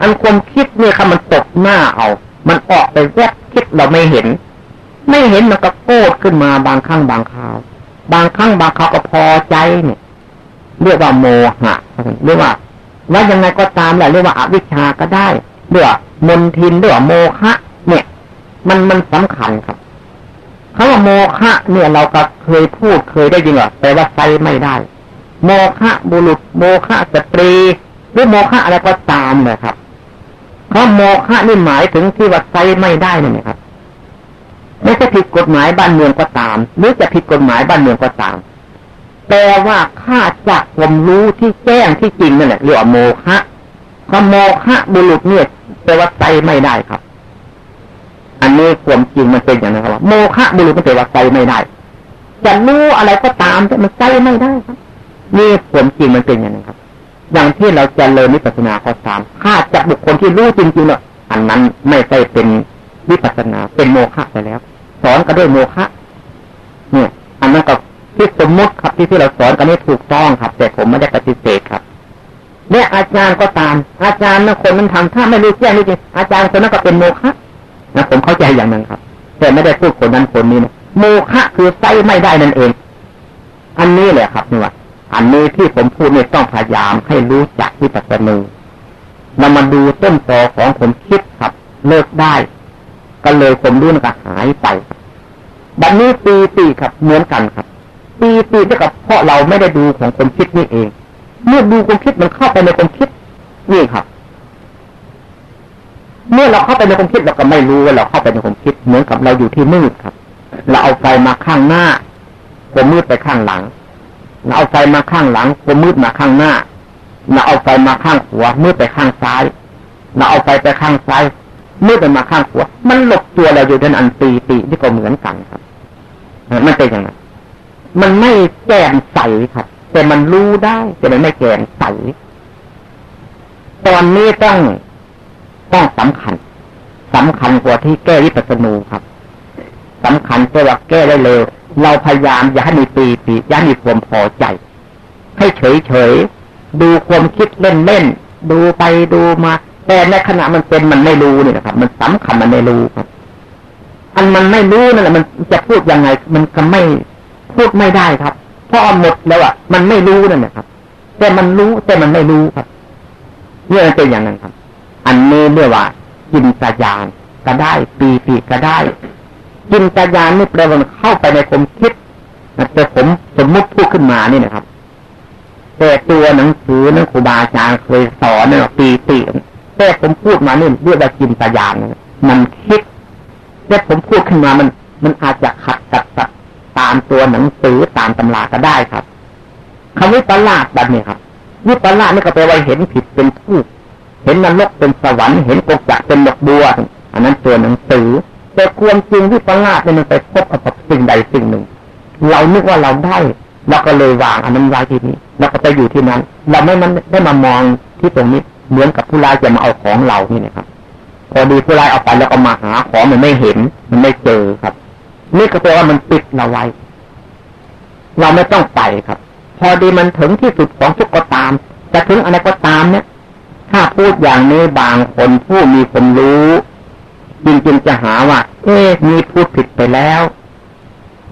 อันความคิดนี่ครับมันตกหน้าเอา มันออกไปแวบคิดเราไม่เห็น ไม่เห็นมันก็โกรธขึ้นมาบางครั้งบางคราว บางครั้งบางคราวก็พอใจเนี่ย เรียกว่าโมหะเรียกว่า ว่ายังไงก็ตามแหละเรียกว่าอวิชชาก็ได้เรียกว่ามนทินเรียกว่าโมฆะเนี่ย มันมันสำคัญครับคำว่าโมฆะเนี่ยเราก็เคยพูดเคยได้ยินว่าแต่ว่าใช้ไม่ได้ โมฆะบุรุษ โมฆะสตรี หรือโมฆะอะไรก็ตามเลยครับ เพราะโมฆะนี่หมายถึงที่ว่าใช้ไม่ได้นี่นะครับไม่ใช่ผิดกฎหมายบ้านเมืองก็ตาม หรือจะผิดกฎหมายบ้านเมืองก็ตามแปลว่าข้าจากผมรู้ที่แจ้งที่จริงนั่นแหละเรียกว่าโมฆะคำโมฆะบุรุษเนี่ยแปลว่าใจไม่ได้ครับ อันนี้ความจริงมันเป็นอย่างนั้นครับโมฆะบุรุษมันแปลว่าใจไม่ได้จะรู้อะไรก็ตามแต่มันใจไม่ได้ครับ นี่ผมจริงมันเป็นอย่างนั้นครับ อย่างที่เราจะเริญวิปัสสนาข้อสามถ้าจากบุคคลที่รู้จริงๆเนาะอันนั้นไม่ใช่เป็นวิปัสสนา เป็นโมฆะไปแล้ว สอนก็ด้วยโมฆะเนี่ย อันนั้นก็ที่สมมติครับที่ที่เราสอนกันนี่ถูกต้องครับ แต่ผมไม่ได้ปฏิเสธครับเนี่ยอาจารย์ก็ตาม อาจารย์นะคนมันทำถ้าไม่รู้แจ้งนี่จริงอาจารย์คนนั้นก็เป็นโมฆะนะผมเข้าใจอย่างนั้นครับ แต่ไม่ได้พูดคนนั้นคนนี้นะโมฆะคือไส้ไม่ได้นั่นเอง อันนี้แหละครับนี่ว่า อันนี้ที่ผมพูดเนี่ยต้องพยายามให้รู้จักที่ปัจจุบันเรามาดูต้นตอของผมคิดครับ เลิกได้ ก็เลยผมรู้นก็หายไปบัดนนี้ปีปีครับเหมือนกันครับ ปีปีเท่ากับเพราะเราไม่ได้ดูของคนคิดนี่เอง เมื่อดูความคิดมันเข้าไปในความคิดนี่ครับ เมื่อเราเข้าไปในความคิดเราก็ไม่รู้ว่าเราเข้าไปในความคิด เหมือนกับเราอยู่ที่มืดครับ เราเอาไฟมาข้างหน้าความมืดไปข้างหลัง เราเอาไฟมาข้างหลังควมืดมาข้างหน้าเราเอาไฟมาข้างขวามืดไปข้างซ้ายเราเอาไฟไปข้างซ้ายมืดไปมาข้างขวามันหลบตัวเราอยู่ในอันตีตีที่ก็เหมือนกันครับมันเป็นอย่างนั้นมันไม่แก่นใสครับ แต่มันรู้ได้แต่มันไม่แก่นใสตอนนี้ต้องต้องสำคัญสำคัญกว่าที่แก้วิปัสสนูครับสำคัญแต่ว่าแก้ได้เร็ว เราพยายามอย่าให้มีปีปีอย่ามีความพอใจ ให้เฉยเฉยดูความคิดเล่นเล่นดูไปดูมา แต่ในขณะมันเป็นมันไม่รู้นี่นะครับ มันสำคัญมันไม่รู้ครับอันมันไม่รู้นั่นแหละมันจะพูดยังไง มันก็ไม่พูดไม่ได้ครับเพราะหมดแล้วอะ มันไม่รู้นั่นแหละครับ แต่มันรู้แต่มันไม่รู้ครับเนี่ยเป็นอย่างนั้นครับ อันนี้เรียกว่าจินตญาณก็ได้ปีปีก็ได้ จินตญาณนี่แปลว่าเข้าไปในความคิดแต่ผมสมมุติพูดขึ้นมานี่นะครับ แต่ตัวหนังสือนักครูบาอาจารย์เคยสอนเนี่ยปีปีแต่ผมพูดมานี่เรียกว่าจินตญาณมันคิดแต่ผมพูดขึ้นมามันมันอาจจะขัดกับตามตัวหนังสือตามตำราก็ได้ครับคำวิปลาสแบบนี้ครับวิปลาสนี่ก็แปลว่าเห็นผิดเป็นผู้เห็นนรกเป็นสวรรค์เห็นกกจักเป็นดอกบัว อันนั้นตัวหนังสือ แต่ความจริงวิปลาสเนี่ยมันไปพบกับสิ่งใดสิ่งหนึ่ง เรานึกว่าเราได้เราก็เลยวางอันนั้นไว้ที่นี้เราก็ไปอยู่ที่นั้น เราไม่มันได้มามองที่ตรงนี้เหมือนกับผู้ร้ายจะมาเอาของเรานี่นะครับพอดีผู้ร้ายเอาไปแล้วก็มาหาของมันไม่เห็น มันไม่เจอครับ นี่ก็แปลว่ามันปิดเราไว้ เราไม่ต้องไปครับ พอดีมันถึงที่สุดของทุกก็ตาม จะถึงอะไรก็ตามเนี่ย ถ้าพูดอย่างนี้บางคนผู้มีควา มรู้จริงๆจะหาว่า เอ๊มีพูดผิดไปแล้ว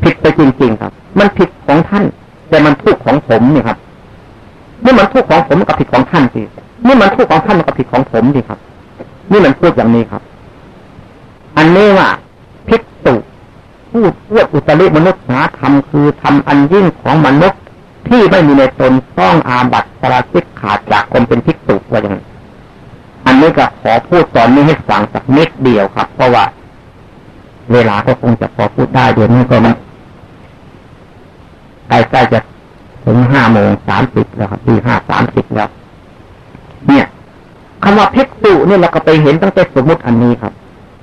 ผิดไปจริงๆครับ มันผิดของท่าน แต่มันทุกของผมนี่ครับเมื่อมันทุกของผมมันก็ผิดของท่านสิเมื่อมันทุกของท่านมันก็ผิดของผมสิครับ นี่มันพูดอย่างนี้ครับ อันนี้ว่าพิกตุพูดพูดอุตริมนุษย์หาธรรมคือทำอันยิ่งของมนุษย์ที่ไม่มีในตนต้องอาบัตสราชิกขาดจากคนเป็นพิกตุว่าอย่างนั้น อันนี้ก็ขอพูดตอนนี้ให้ฟังสักนิดเดียวครับ เพราะว่า เวลาก็คงจะพอพูดได้เดี๋ยวนี้ก็มันใกล้ๆจะถึงห้าโมงสามสิบแล้วครับตีห้าสามสิบแล้ว เนี่ยคำว่าพิกษุเนี่ยเราก็ไปเห็นตั้งแต่สมมติอันนี้ครับ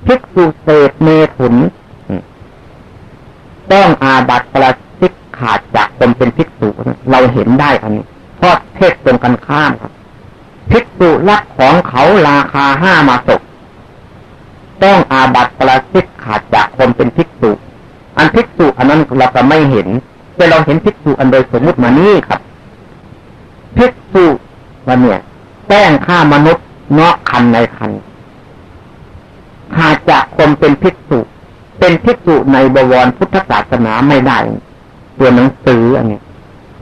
พิกษุเศษเมถุนต้องอาบัตประสิกขาดจากคนเป็นพิกษุเราเห็นได้อันนี้เพราะเทศตรงกันข้ามครับ พิกษุรักของเขาราคาห้ามาศกต้องอาบัตประสิกขาดจากคนเป็นพิกษุ อันพิกษุอันนั้นเราก็ไม่เห็น แต่เราเห็นภิกษุอันโดยสมมุติมานี่ครับ ภิกษุวันเนี่ยแป้งฆ่ามนุษย์นอกคันในคันหาดจากคนเป็นภิกษุ เป็นภิกษุในบวรพุทธศาสนาไม่ได้ ตัวหนังสืออันนี้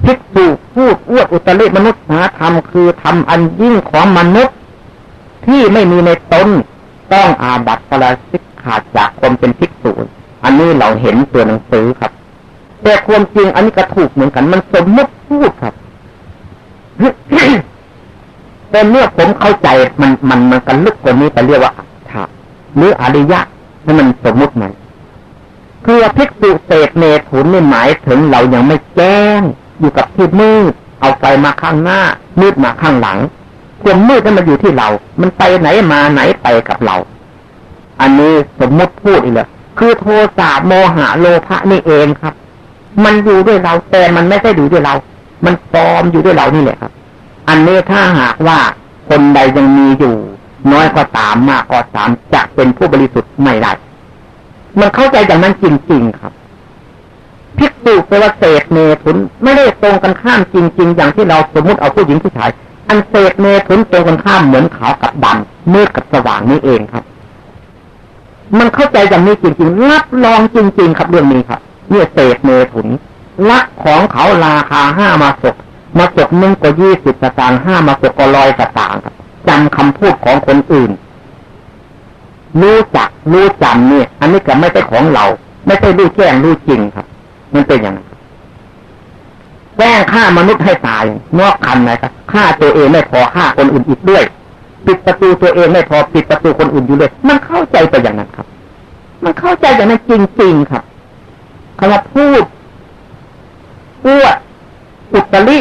ภิกษุ พูดอวดอุตริมนุษย์หาธรรมคือทำอันยิ่งของมนุษย์ ที่ไม่มีในตนต้องอาบัติปราชิกขาดจากคนเป็นภิกษุอันนี้เราเห็นตัวหนังสือครับ แต่ความจริงอันนี้ก็ถูกเหมือนกัน มันสมมติพูดครับแต่เมื่อผมเข้าใจมันมันมันกันลึกกว่านี้ไปเรียกว่าอัฏฐะหรืออริยะนั่นมันสมมุติไหมคือภิกษุเศษเมถุนนี่หมายถึงเรายังไม่แจ้ง อยู่กับที่มืดเอาไฟมาข้างหน้า มืดมาข้างหลังความมืดนั่นมันอยู่ที่เรา มันไปไหนมาไหนไปกับเรา อันนี้สมมติพูดอีกแล้วคือโทสะโมหะโลภะนี่เองครับ มันอยู่ด้วยเราแต่มันไม่ได้อยู่ด้วยเรา มันปลอมอยู่ด้วยเรานี่แหละครับ อันนี้ถ้าหากว่าคนใดยังมีอยู่ น้อยก็ตามมากก็ตามจะเป็นผู้บริสุทธิ์ไม่ได้มันเข้าใจอย่างนั้นจริงๆครับ พิกษุแปลว่าเศษเมถุน ไม่ได้ตรงกันข้ามจริง ๆ อย่างที่เราสมมุติเอาผู้หญิงผู้ชาย อันเศษเมถุนตรงกันข้ามเหมือนขาวกับดำมืดกับสว่างนี่เองครับ มันเข้าใจอย่างนี้จริง ๆ รับรองจริง ๆ ครับเรื่องนี้ครับเนี่ยเศษเมถุนลักของเขาราคาห้ามาศกมาศกหนึ่งก็ยี่สิบสตางค์ห้ามาศกก็ร้อยสตางค์จำคำพูดของคนอื่น รู้จักรู้จำเนี่ย อันนี้ก็ไม่ใช่ของเรา ไม่ใช่รู้แจ้งรู้จริงครับ มันเป็นอย่างนั้นแกล้งฆ่ามนุษย์ให้ตายนอกคันนะครับฆ่าตัวเองไม่พอฆ่าคนอื่นอีกด้วย ปิดประตูตัวเองไม่พอปิดประตูคนอื่นอยู่เลยมันเข้าใจไปอย่างนั้นครับ มันเข้าใจอย่างนั้นจริงๆครับคำว่าพูดอ้วอุตริ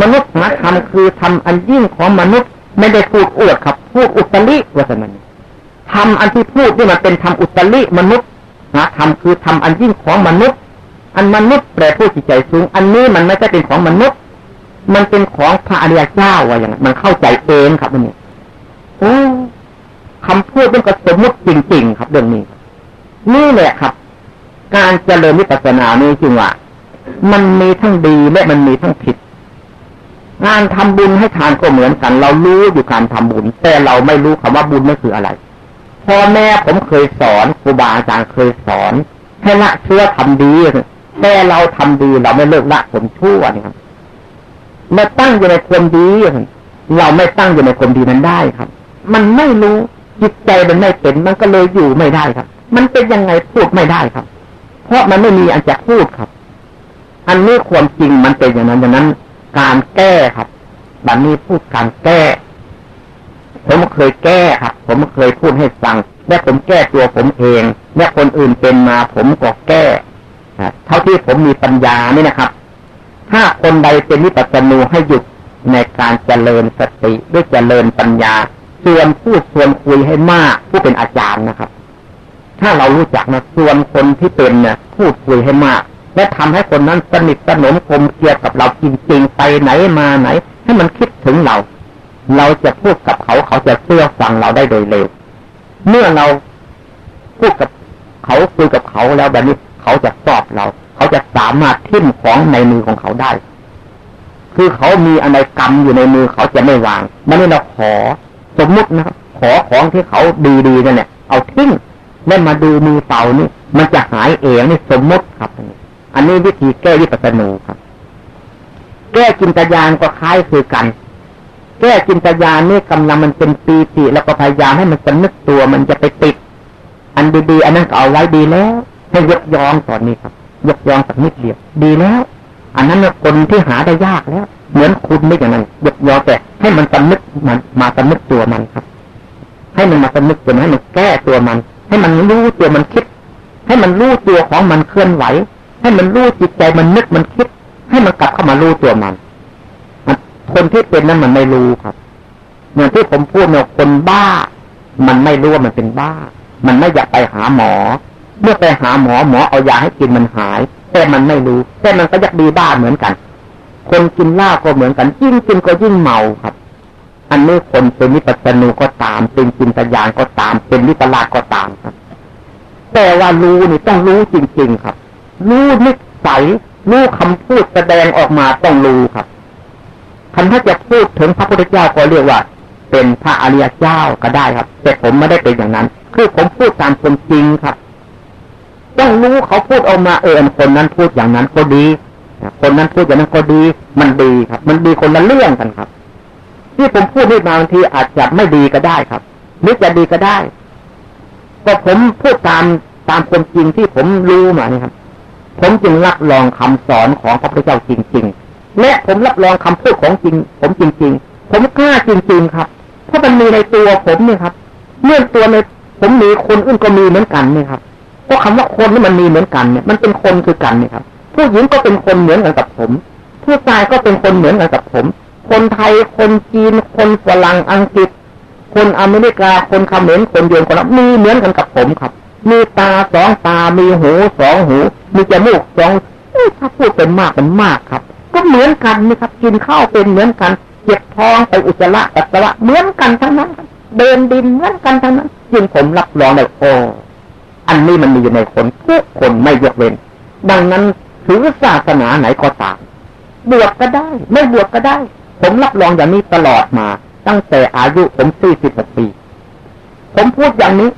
มนุษย์หาธรรมคือทำอันยิ่งของมนุษย์ไม่ได้พูดอวดครับ พูดอุตริว่าแต่มันทำอันที่พูดนี่มันเป็นทำอุตริมนุษย์หาธรรมคือทำอันยิ่งของมนุษย์ อันมนุษย์แปลผู้จิตใจสูง อันนี้มันไม่ใช่เป็นของมนุษย์ มันเป็นของพระอริยเจ้าว่าอย่างมันเข้าใจเองครับมันนี่โอ้คำพูดเป็นกระสมมุติจริงๆ ครับเรื่องนี้ นี่แหละครับ การเจริญวิปัสสนานี่จริงว่า มันมีทั้งดีและมันมีทั้งผิด งานทำบุญให้ทานก็เหมือนกัน เรารู้อยู่การทำบุญ แต่เราไม่รู้คำว่าบุญนั่นคืออะไรพ่อแม่ผมเคยสอนครูบาอาจารย์เคยสอนให้ละเชื่อทำดี แต่เราทำดีเราไม่เลิกละผลชั่วนี่ครับเมื่อตั้งอยู่ในความดี เราไม่ตั้งอยู่ในความดีนั้นได้ครับ มันไม่รู้จิตใจมันไม่เป็นมันก็เลยอยู่ไม่ได้ครับ มันเป็นยังไงพูดไม่ได้ครับ เพราะมันไม่มีอันจะพูดครับ อันนี้ความจริงมันเป็นอย่างนั้นอย่างนั้น การแก้ครับบัดนนี้พูดการแก้ ผมเคยแก้ครับ ผมเคยพูดให้ฟังและผมแก้ตัวผมเองและคนอื่นเป็นมา ผมก็แก้ เท่าที่ผมมีปัญญานี่นะครับ ถ้าคนใดเป็นนิปัสนูให้หยุดในการเจริญสติด้วยเจริญปัญญาส่วนพูดส่วนคุยให้มากผู้เป็นอาจารย์นะครับ ถ้าเรารู้จักนะส่วนคนที่เป็นเนี่ยพูดคุยให้มาก และทำให้คนนั้นสนิทสนมคมเกียวกับเราจริงๆไปไหนมาไหน ให้มันคิดถึงเรา เราจะพูดกับเขาเขาจะเชื่อฟังเราได้โดยเร็ว เมื่อเราพูดกับเขาคุยกับเขาแล้วแบบนี้ เขาจะตอบเรา เขาจะสามารถทิ่มของในมือของเขาได้ คือเขามีอะไรกรรมอยู่ในมือเขาจะไม่วางไมันนี่เราขอ สมมุตินะครับขอของที่เขาดีๆนั่นแหละเอาทิ้งแล้วมาดูมือเปล่านี่มันจะหายเองนี่สมมติครับ อันนี้วิธีแก้วิปัสสนูครับ แก้จินตยานก็คล้ายคือกัน แก้จินตยานนี่กำลังมันเป็นปีติแล้วก็พยายามให้มันสนึกตัวมันจะไปติด อันดีๆอันนั้นเอาไว้ดีแล้ว ให้ยกยองตอนนี้ครับ ยกยองสักนิดเดียวดีแล้ว อันนั้นคนที่หาได้ยากแล้ว เหมือนคุณไม่อย่างนั้นยกยองแต่ให้มันสนึกมันมาสนึกตัวมันครับ ให้มันมาสนึกตัวมันให้มันแก้ตัวมัน ให้มันรู้ตัวมันคิด ให้มันรู้ตัวของมันเคลื่อนไหว ให้มันรู้จิตใจมันนึกมันคิด ให้มันกลับเข้ามารู้ตัวมันคนที่เป็นนั้นมันไม่รู้ครับเหมือนที่ผมพูดเนี่ยคนบ้า มันไม่รู้ว่ามันเป็นบ้า มันไม่อยากไปหาหมอ เมื่อไปหาหมอหมอเอายาให้กินมันหาย แต่มันไม่รู้ แต่มันก็ยากดีบ้าเหมือนกัน คนกินเหล้าก็เหมือนกันยิ่งกินก็ยิ่งเมาครับ อันนี้คนเป็นนิปัสนูก็ตาม เป็นจินตญาณก็ตาม เป็นวิปลาสก็ตามครับ แต่ว่ารู้นี่ต้องรู้จริง ๆ ครับ รู้นิสัยรู้คำพูดแสดงออกมาต้องรู้ครับคันถ้าจะพูดถึงพระพุทธเจ้าก็เรียกว่า เป็นพระอริยเจ้าก็ได้ครับ แต่ผมไม่ได้เป็นอย่างนั้น คือผมพูดตามคนจริงครับ ต้องรู้เขาพูดออกมาเออคนนั้นพูดอย่างนั้นก็ดีคนนั้นพูดอย่างนั้นก็ดี มันดีครับ มันดีคนละเรื่องกันครับ ที่ผมพูดนี่บางทีอาจจะไม่ดีก็ได้ครับหรือจะดีก็ได้ ก็ผมพูดตามตามคนจริงที่ผมรู้มานี่ครับ ผมจึงรับรองคำสอนของพระพุทธเจ้าจริง ๆ และผมรับรองคำพูดของจริง ผมจริง ๆ ผมกล้าจริง ๆ ครับ เพราะมันมีในตัวผมเนี่ยครับเมื่อตัวในผมมีคนอื่นก็มีเหมือนกันเนี่ยครับ ราะคำว่าคนนี่มันมีเหมือนกันเนี่ยมันเป็นคนคือกันเนี่ยครับ ผู้หญิงก็เป็นคนเหมือนกันกับผม ผู้ชายก็เป็นคนเหมือนกันกับผม คนไทยคนจีน คนฝรั่งอังกฤษ คนอเมริกาคนเขมรคนยวนคนละมีเหมือนกันกับผมครับ มีตาสองตา มีหูสองหู มีจมูกสองถ้าพูดเป็นมากมันมากครับ ก็เหมือนกันนี่ครับกินข้าวเป็นเหมือนกันเจ็บท้องไปอุจจาระปัสสาวะเหมือนกันทั้งนั้น เดินดินเหมือนกันทั้งนั้นจึงผมรับรองเลยโอ้ อันนี้มันมีอยู่ในคนทุกคนไม่ยกเว้น ดังนั้นถือศาสนาไหนก็ตามบวชก็ได้ ไม่บวชก็ได้ ผมรับรองอย่างนี้ตลอดมา ตั้งแต่อายุผมสี่สิบหกปี ผมพูดอย่างนี้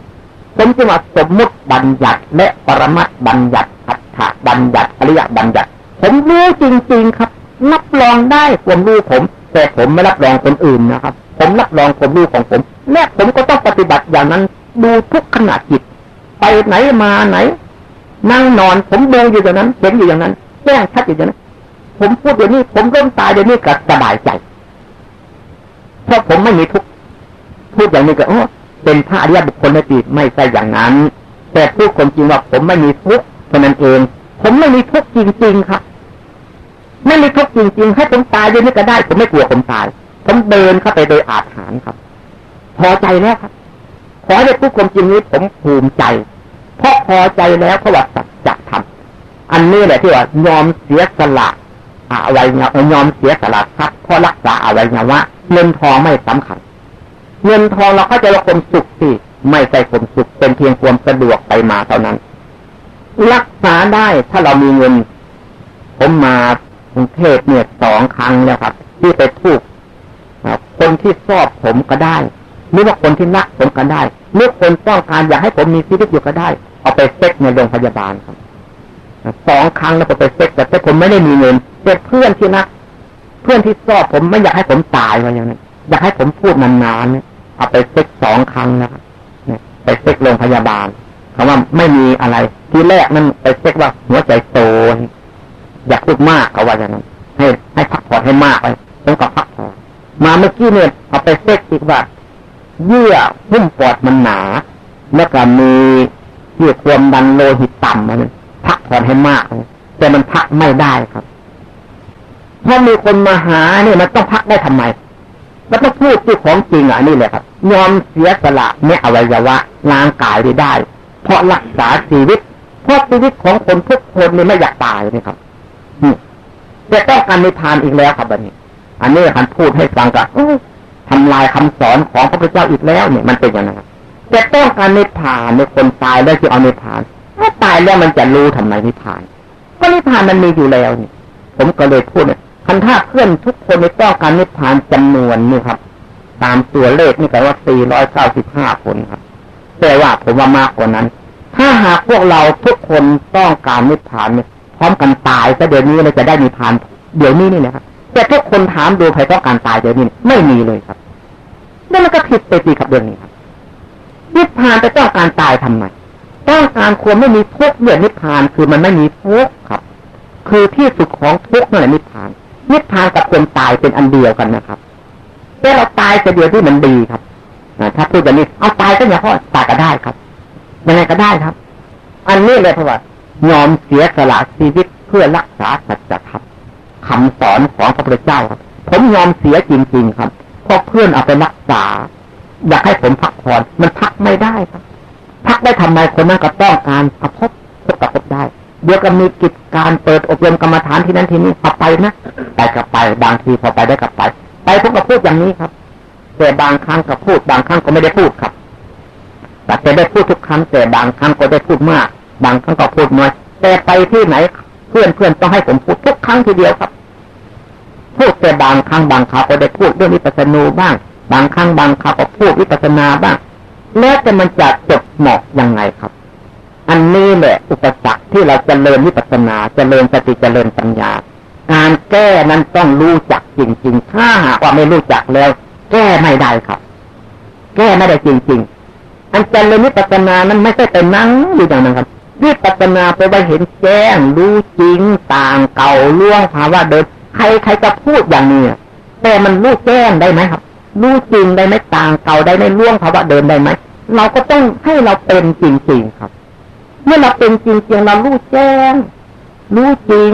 ผมจะมาสมมุติบัญญัติและปรมัตบัญญัติอัฏฐบัญญัติอริยบัญญัติ ผมรู้จริง ๆ ครับรับรองได้ความรู้ผม แต่ผมไม่รับรองคนอื่นนะครับ ผมรับรองความรู้ของผม และผมก็ต้องปฏิบัติอย่างนั้นดูทุกขณะจิต ไปไหนมาไหน นั่งนอน ผมดูอยู่อย่างนั้นเห็นอยู่อย่างนั้นแจ้งชัดอยู่อย่างนั้น ผมพูดเดี๋ยวนี้ ผมร่มตายเดี๋ยวนี้ก็สบายใจเพราะผมไม่มีทุกข์พูดอย่างนี้ก็โอ้เป็นพระอริยบุคคลในจิตไม่ใช่อย่างนั้น แต่พูดคนจริงว่าผมไม่มีทุกข์เท่านั้นเอง ผมไม่มีทุกข์จริงๆครับไม่มีทุกข์จริงๆให้ผมตายเดี๋ยวนี้ก็ได้ ผมไม่กลัวผมตายผมเดินเข้าไปโดยอาถรรพ์ครับ พอใจแล้วครับ อให้พูดความจริงนี้ผมภูมิใจ เพราะพอใจแล้วเพราะว่าสัจธรรมอันนี้แหละที่ว่ายอมเสียสละอวัยวะยอมเสียสละทรัพย์เพราะรักษาอวัยวะเงินทองไม่สำคัญ เงินทองเราเข้าใจว่าความสุขสิไม่ใช่ความสุขเป็นเพียงความสะดวกไปมาเท่านั้น รักษาได้ถ้าเรามีเงิน ผมมากรุงเทพเนี่ยสองครั้งแล้วครับ ที่ไปทุกคนที่ชอบผมก็ได้ หรือว่าคนที่รักผมก็ได้หรือคนต้องการอยากให้ผมมีชีวิตอยู่ก็ได้ เอาไปเซ็กในโรงพยาบาลครับสองครั้งแล้วผมไปเซ็กแต่ผมไม่ได้มีเงินแต่เพื่อนที่นักเพื่อนที่ชอบผมไม่อยากให้ผมตายว่าอย่างนั้นอยากให้ผมพูดนานๆเนี่ยเอาไปเซ็กสองครั้งนะครับเนี่ยไปเซ็กโรงพยาบาลคำว่าไม่มีอะไร ที่แรกนั่นไปเซ็กว่าหัวใจโตอยากพูดมากเขาว่าอย่างนั้นให้ให้พักผ่อนให้มากไปต้องกับพักผ่อนมาเมื่อกี้เนี่ยเอาไปเซ็กอีกว่า เยื่อหุ้มปอดมันหนา แล้วก็มีเยื่อความดันโลหิตต่ำมันพักผ่อนให้มาก แต่มันพักไม่ได้ครับพอมีคนมาหาเนี่ยมันต้องพักได้ทำไมมันต้องพูดที่ของจริงอะนี่แหละครับยอมเสียสละเนี่ยอวัยวะร่างกายได้ได้ เพราะรักษาชีวิต เพราะชีวิตของคนทุกคนนี่ไม่อยากตายนี่ครับแต่ต้องการนิพพานอีกแล้วครับบันนี้ อันนี้คันพูดให้ฟังกับ ทำลายคำสอนของพระพุทธเจ้าอีกแล้วเนี่ยมันเป็นอย่างนั้นแต่ต้องการนิพพานในคนตายแล้วจะเอานิพพานถ้าตายแล้วมันจะรู้ทำไมนิพพานก็นิพพานมันมีอยู่แล้วนี่ผมก็เลยพูดเนี่ยคันถ้าเพื่อนทุกคนในต้องการนิพพานจำนวนนี่ครับ ตามตัวเลขนี่ก็ว่าสี่ร้อยเก้าสิบห้าคนครับแต่ว่าผมว่ามากกว่านั้น ถ้าหากพวกเราทุกคนต้องการนิพพานเนี่ยพร้อมกันตายก็เดี๋ยวนี้เราจะได้นิพพานเดี๋ยวนี้นี่นะครับ แต่ทุกคนถามดูใครต้องการตายเดี๋ยวนี้ไม่มีเลยครับนั่นมันก็ผิดไปตีกับเรื่องนี้ครับนิพพานจะต้องการตายทำไมต้องการควรไม่มีทุกข์เรื่อนิพพานคือมันไม่มีทุกข์ครับ คือที่สุดของทุกข์นั่นแหละนิพพาน นิพพานกับคนตายเป็นอันเดียวกันนะครับแต่เราตายจะเดียวที่มันดีครับถ้าพูดแบบนี้เอาตายก็อย่าพ่อตายก็ได้ครับยังไงก็ได้ครับ อันนี้เลยเพราะว่ายอมเสียสละชีวิตเพื่อรักษาสัจธรรม ของพระพุทธเจ้า ผมยอมเสียจริง ๆ ครับเพราะเพื่อนเอาไปรักษา อยากให้ผมพักผ่อนมันพักไม่ได้ครับ พักได้ทำไมคนนั้นก็ต้องการกระพบพบกับพบได้ เดี๋ยวก็มีกิจการเปิดอบรมกรรมฐานที่นั้นที่นี้เอไปนะไปกับไปบางทีพอไปได้กับไป ไปพวกก็พูดอย่างนี้ครับ แต่บางครั้งก็พูดบางครั้งก็ไม่ได้พูดครับแต่จะได้พูดทุกครั้งแต่บางครั้งก็ได้พูดมาก บางครั้งก็พูดน้อยแต่ไปที่ไหน เพื่อนเพื่อนต้องให้ผมพูดทุกครั้งทีเดียวครับ พูดแต่บางครั้งบางคราวก็ได้พูดเรื่องวิปัสสนูบ้าง บางครั้งบางคราวก็พูดวิปัสสนาบ้าง แล้วแต่มันจะจบเหมาะยังไงครับ อันนี้แหละอุปสรรคที่เราจะเริญวิปัสสนาจะเริญสติจะเริญปัญญา การแก้นั้นต้องรู้จักจริงๆ ถ้าหากว่าไม่รู้จักแล้ว แก้ไม่ได้ครับ แก้ไม่ได้จริง ๆ อันจะเริญวิปัสสนานั้นไม่ใช่แต่นั่งอยู่อย่างนั้นครับวิปัสนาไปไปเห็นแจ้งรู้จริงต่างเก่าล่วงภาวะเดิม ใครใครจะพูดอย่างนี้แต่มันรู้แจ้งได้ไหมครับรู้จริงได้ไหมต่างเก่าได้ไหมล่วงภาวะเดิมได้ไหมเราก็ต้องให้เราเป็นจริงๆครับ เมื่อเราเป็นจริงๆเรารู้แจ้งรู้จริง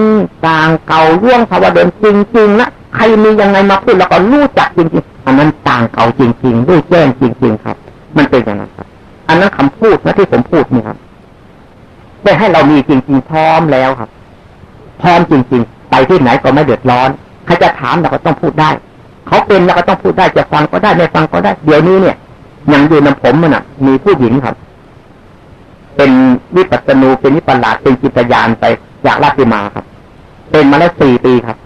ต่างเก่าล่วงภาวะเดิมจริงๆนะใครมียังไงมาพูดเราก็รู้จักจริงๆอันนั้นต่างเก่าจริงๆรู้แจ้งจริง ๆ ครับ มันเป็นอย่างนั้นครับ อันนั้นคำพูดนะที่ผมพูดนี่ครับได้ให้เรามีจริง ๆ พร้อมแล้วครับ พร้อมจริง ๆ ไปที่ไหนก็ไม่เดือดร้อนใครจะถามเราก็ต้องพูดได้ เขาเป็นเราก็ต้องพูดได้จะฟังก็ได้ไม่ฟังก็ได้ เดี๋ยวนี้เนี่ยอย่างอยู่นผมมันอะ มีผู้หญิงครับ เป็นวิปัสสนูเป็นวิปลาสเป็นจิตยานไปจากราชิมาครับ เป็นมาแล้วสี่ปีครับ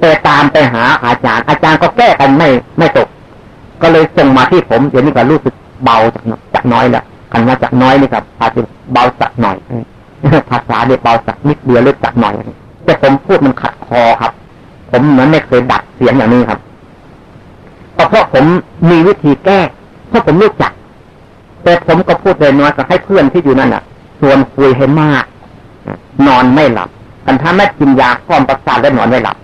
แต่ตามไปหาอาจารย์ อาจารย์ก็แก้กันไม่ไม่ตก ก็เลยส่งมาที่ผมเดี๋ยวนี้ก็รู้สึกเบาจากจากน้อยแล้วกันว่าจากน้อยนี่ครับอาจจะเบาสักหน่อย ภาษาเนี่ยเบาสักนิดเดียวเล็กสักหน่อย แต่ผมพูดมันขัดคอครับ ผมเหมือนไม่เคยดัดเสียงอย่างนี้ครับเพราะผมมีวิธีแก้ เพราะผมรู้จัก แต่ผมก็พูดเลยน้อยก็ให้เพื่อนที่อยู่นั่นอะชวนคุยให้มาก นอนไม่หลับกันถ้าไม่กินยาค้อมประสาทแล้วนอนไม่หลับ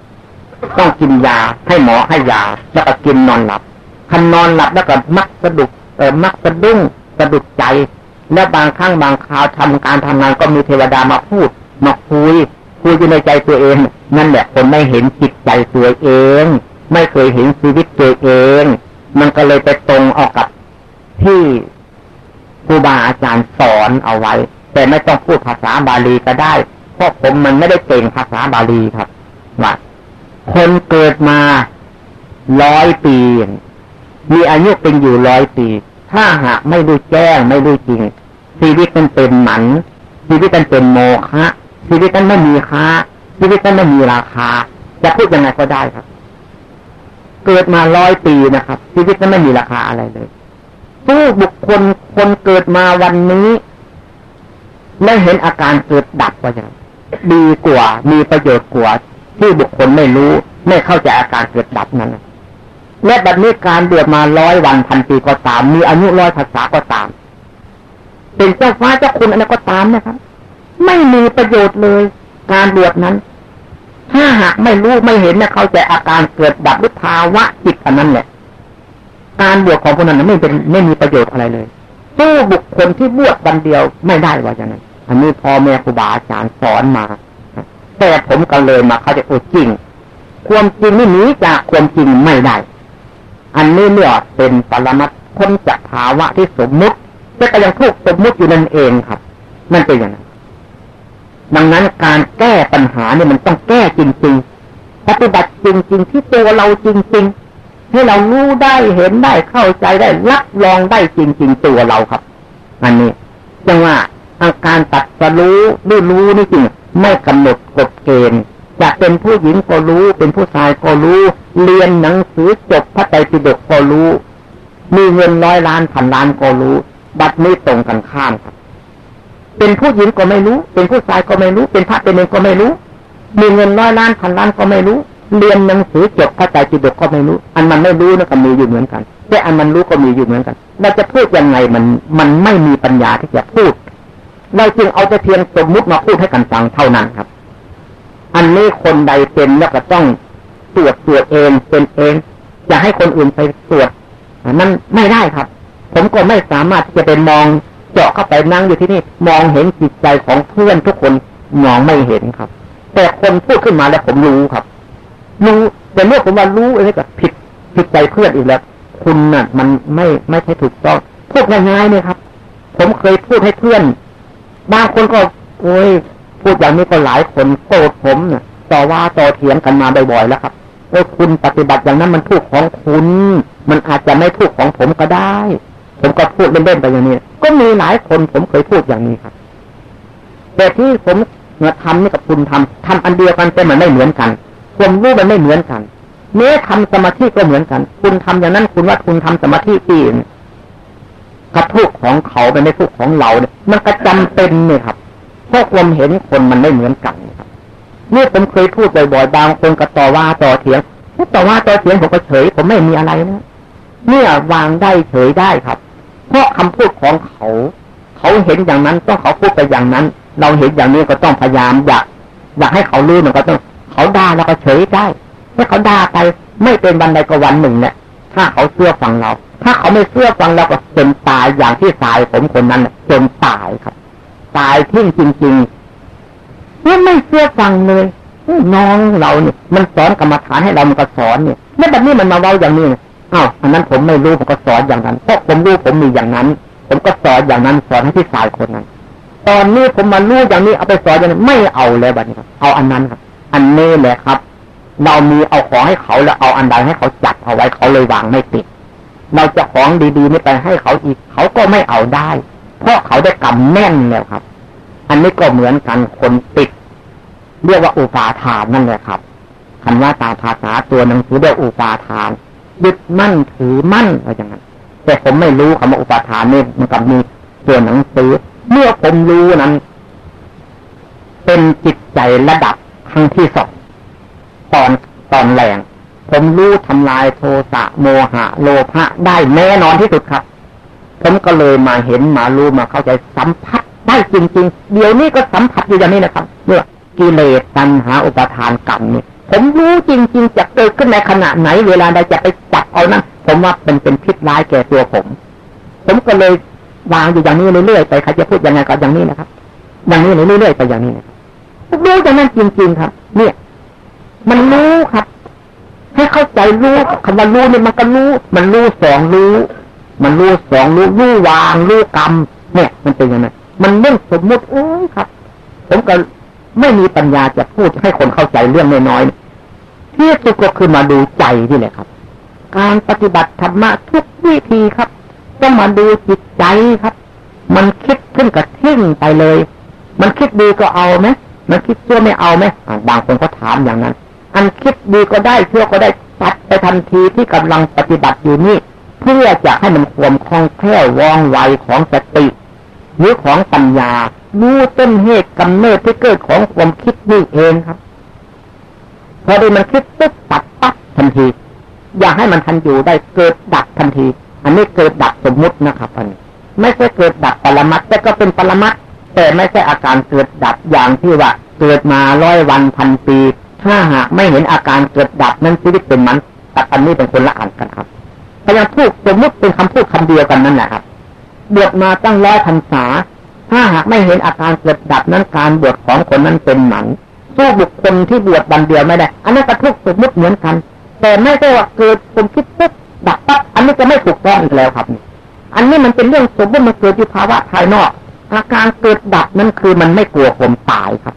ต้องกินยาให้หมอให้ยา แล้วก็กินนอนหลับคันนอนหลับแล้วก็มักสะดุกเออมักสะดุ้งสะดุดใจ และบางครั้งบางคราวทำการทำงานก็มีเทวดามาพูดมาคุยคุยอยู่ในใจตัวเอง นั่นแหละคนไม่เห็นจิตใจตัวเอง ไม่เคยเห็นชีวิตตัวเอง มันก็เลยไปตรงออกกับที่ครูบาอาจารย์สอนเอาไว้ แต่ไม่ต้องพูดภาษาบาลีก็ได้ เพราะผมมันไม่ได้เก่งภาษาบาลีครับว่าคนเกิดมาร้อยปี มีอายุเป็นอยู่ร้อยปี ถ้าหากไม่รู้แจ้งไม่รู้จริง ชีวิตมันเป็นหมันชีวิตมันเป็นโมฆะชีวิตนั้นไม่มีค่าชีวิตนั้นไม่มีราคา จะพูดยังไงก็ได้ครับ เกิดมาร้อยปีนะครับ ชีวิตนั้นไม่มีราคาอะไรเลยสู้บุคคลคนเกิดมาวันนี้และเห็นอาการเกิดดับว่าอย่างดีกว่ามีประโยชน์กว่าที่บุคคลไม่รู้ ไม่เข้าใจอาการเกิดดับนั้น และแบบนี้การเดือดมาร้อยวันพันปีก็ตาม มีอายุร้อยภาษาก็ตาม เป็นเจ้าฟ้าเจ้าคุณอะไรก็ตามนะครับ ไม่มีประโยชน์เลยการบวชนั้น ถ้าหากไม่รู้ไม่เห็นนะเขาใจอาการเกิดดับหรือภาวะจิตอันนั้นเนี่ยการบวชของคนนั้นไม่เป็นไม่มีประโยชน์อะไรเลยสู้บุคคลที่บวชวันเดียวไม่ได้ว่าอย่างนั้นอันนี้พ่อแม่ครูบาอาจารย์สอนมา แต่ผมก็เลยมาเขาจะโอ้จริง ความจริงนี่หนีจากความจริงไม่ได้ อันนี้เนี่ยเป็นปรมัตพ้นจากภาวะที่สมมุติแต่ก็ยังทุกสมมุติอยู่นั่นเองครับนั่นเป็นอย่างนั้นดังนั้นการแก้ปัญหาเนี่ยมันต้องแก้จริงๆปฏิบัติจริงๆที่ตัวเราจริง ๆ ให้เรารู้ได้เห็นได้เข้าใจได้รับรองได้จริง ๆ ตัวเราครับ อันนี้จังว่าอาการตัดสรู้รู้รู้นี่จริงไม่กำหนดกฎเกณฑ์ จะเป็นผู้หญิงก็รู้ เป็นผู้ชายก็รู้ เรียนหนังสือจบพระไตรปิฎกก็รู้ มีเงินร้อยล้านพันล้านก็รู้ บัดนี้ตรงกันข้ามครับเป็นผู้หญิงก็ไม่รู้ เป็นผู้ชายก็ไม่รู้ เป็นพระเป็นเองก็ไม่รู้ มีเงินร้อยล้านพันล้านก็ไม่รู้ เรียนหนังสือจบพระไตรปิฎกก็ไม่รู้ อันมันไม่รู้นะก็มีอยู่เหมือนกันแต่อันมันรู้ก็มีอยู่เหมือนกัน เราจะพูดยังไงมันมันไม่มีปัญญาที่จะพูด เราจึงเอาแต่เพียงสมมุติมาพูดให้กันฟังเท่านั้นครับ อันนี้คนใดเป็นแล้วก็ต้องตรวจตรวจเองเป็นเองจะให้คนอื่นไปตรวจนั้นไม่ได้ครับ ผมก็ไม่สามารถที่จะไปมองเจาะเข้าไปนั่งอยู่ที่นี่ มองเห็นจิตใจของเพื่อนทุกคนมองไม่เห็นครับ แต่คนพูดขึ้นมาแล้วผมรู้ครับ รู้แต่เมื่อผมว่ารู้อะไรก็ผิดผิดใจเพื่อนอีกแล้ว คุณน่ะ มันไม่ไม่ใช่ถูกต้องพูดง่ายๆเนี่ยครับ ผมเคยพูดให้เพื่อน บางคนก็ โอ้ย พูดอย่างนี้ก็หลายคนโกรธผมเนี่ยต่อว่าต่อเถียงกันมาบ่อยๆแล้วครับเออคุณปฏิบัติอย่างนั้นมันถูกของคุณ มันอาจจะไม่ถูกของผมก็ได้ ผมก็พูดเล่นๆไปอย่างนี้ ก็มีหลายคนผมเคยพูดอย่างนี้ครับ แต่ที่ผมเนี่ยทำนี่กับคุณทำทำอันเดียวกันแต่มันไม่เหมือนกันความรู้มันไม่เหมือนกันเนื้อทำสมาธิก็เหมือนกัน คุณทำอย่างนั้นคุณว่าคุณทำสมาธิที่กระทุกของเขาเป็นไม่ทุกของเราเนี่ยมันก็จำเป็นเนี่ยครับ ราะความเห็นคนมันไม่เหมือนกันครับนี่ผมเคยพูดบ่อยๆบางคนก็ต่อว่าต่อเถียงต่อว่าต่อเถียงผมก็เฉย ผมไม่มีอะไรนะเนี่ยวางได้เฉยได้ครับ เพราะคำพูดของเขา เขาเห็นอย่างนั้นต้องเขาพูดไปอย่างนั้น เราเห็นอย่างนี้ก็ต้องพยายามอยากอยากให้เขารู้มันก็ต้อง เขาด่าแล้วก็เฉยได้ถ้าเขาด่าไปไม่เป็นวันใดก็วันหนึ่งเนี่ยถ้าเขาเชื่อฟังเรา ถ้าเขาไม่เชื่อฟังเราก็จนตายอย่างที่สายผมคนนั้นจนตายครับ ตายทิ้งจริงๆเมื่ไม่เชื่อฟังเลยน้องเราเนี่ยมันสอนกรรมฐานให้เรามันก็สอนเนี่ยแล้วแบบนี้มันมาเล่าอย่างนี้อ้าวอันนั้นผมไม่รู้ผมก็สอนอย่างนั้นเพราะผมรู้ผมมีอย่างนั้น ผมก็สอนอย่างนั้นสอนให้ที่สายคนนั้น ตอนนี้ผมมารู้อย่างนี้เอาไปสอนอย่างนี้ไม่เอาเลยบัดนี้ครับเอาอันนั้นครับ อันนี้แหละครับ เรามีเอาของให้เขาแล้วเอาอันใดให้เขาจัดเอาไว้เขาเลยวางไม่ติดเราจะของดีๆนี่ไปให้เขาอีก เขาก็ไม่เอาได้ เพราะเขาได้กำแน่นแล้วครับ อันนี้ก็เหมือนกันคนติด เรียกว่าอุปาทานนั่นแหละครับคำว่าตาภาษาตัวหนังสือเรียกอุปาทานยึดมั่นถือมั่นอะไรอย่างนั้นแต่ผมไม่รู้คำว่าอุปาทานนี่มันกับมีตัวหนังสือเมื่อผมรู้นั้น เป็นจิตใจระดับครั้งที่สองตอนตอนแรงผมรู้ทำลายโทสะโมหะ โลภะได้แน่นอนที่สุดครับ ผมก็เลยมาเห็นมารู้มาเข้าใจสัมผัสได้จริง ๆ เดี๋ยวนี้ก็สัมผัสอยู่อย่างนี้นะครับเมื่อกิเลสตัณหาอุปทานกรรมนี่ผมรู้จริง ๆ จะเกิดขึ้นในขณะไหน เวลาใดจะไปจับเอานั้นผมว่าเป็นเป็นพิษร้ายแก่ตัวผม ผมก็เลยวางอยู่อย่างนี้เรื่อยๆไปใครจะพูดยังไงก็อย่างนี้นะครับ อย่างนี้เรื่อยๆไปอย่างนี้นะรู้อย่างนั้นจริง ๆ ครับ เนี่ย มันรู้ครับ ให้เข้าใจรู้คำว่ารู้เนี่ยมันก็รู้ มันรู้สองรู้ มันรู้สองรู้รู้วางรู้กรรมเนี่ย มันเป็นยังไงมันเรื่องสมมุติเอ้ยครับ ผมก็ไม่มีปัญญาจะพูดให้คนเข้าใจเรื่องน้อยๆที่สุดก็คือมาดูใจนี่แหละครับ การปฏิบัติธรรมะทุกวิธีครับ ต้องมาดูจิตใจครับ มันคิดขึ้นกับทิ้งไปเลย มันคิดดีก็เอาไหมมันคิดชั่วไม่เอาไหมบางคนก็ถามอย่างนั้น อันคิดดีก็ได้ชั่วก็ได้ตัดไปทันทีที่กำลังปฏิบัติอยู่นี่ เพื่อจะให้มันความคล่องแคล่วว่องไวของสติ หรือของปัญญารู้ต้นเหตุกำเนิดที่เกิดของความคิดนี่เองครับ พอได้มันคิดปุ๊บตัดปั๊บทันที อย่าให้มันทันอยู่ได้เกิดดับทันที อันนี้เกิดดับสมมุตินะครับอันนี้ไม่ใช่เกิดดับปรมัตแต่ก็เป็นปรมัตแต่ไม่ใช่อาการเกิดดับอย่างที่ว่าเกิดมาร้อยวันพันปี ถ้าหากไม่เห็นอาการเกิดดับนั้นชีวิตเป็นมันแต่อันนี้เป็นคนละอันกันครับ พยายามพูดสมมติเป็นคำพูดคำเดียวกันนั่นแหละครับบวชมาตั้งร้อยพรรษา ถ้าหากไม่เห็นอาการเกิดดับนั้นการบวชของคนนั้นเป็นหมันสู้บุคคลที่บวชบันเดียวไม่ได้ อันนั้นก็ทุกสมมติเหมือนกัน แต่ไม่ใช่ว่าเกิดผมคิดปุ๊บดับปั๊บอันนี้จะไม่ถูกต้องอีกแล้วครับ อันนี้มันเป็นเรื่องสมมติมันเกิดอยู่ภาวะภายนอก อาการเกิดดับนั้นคือมันไม่กลัวความตายครับ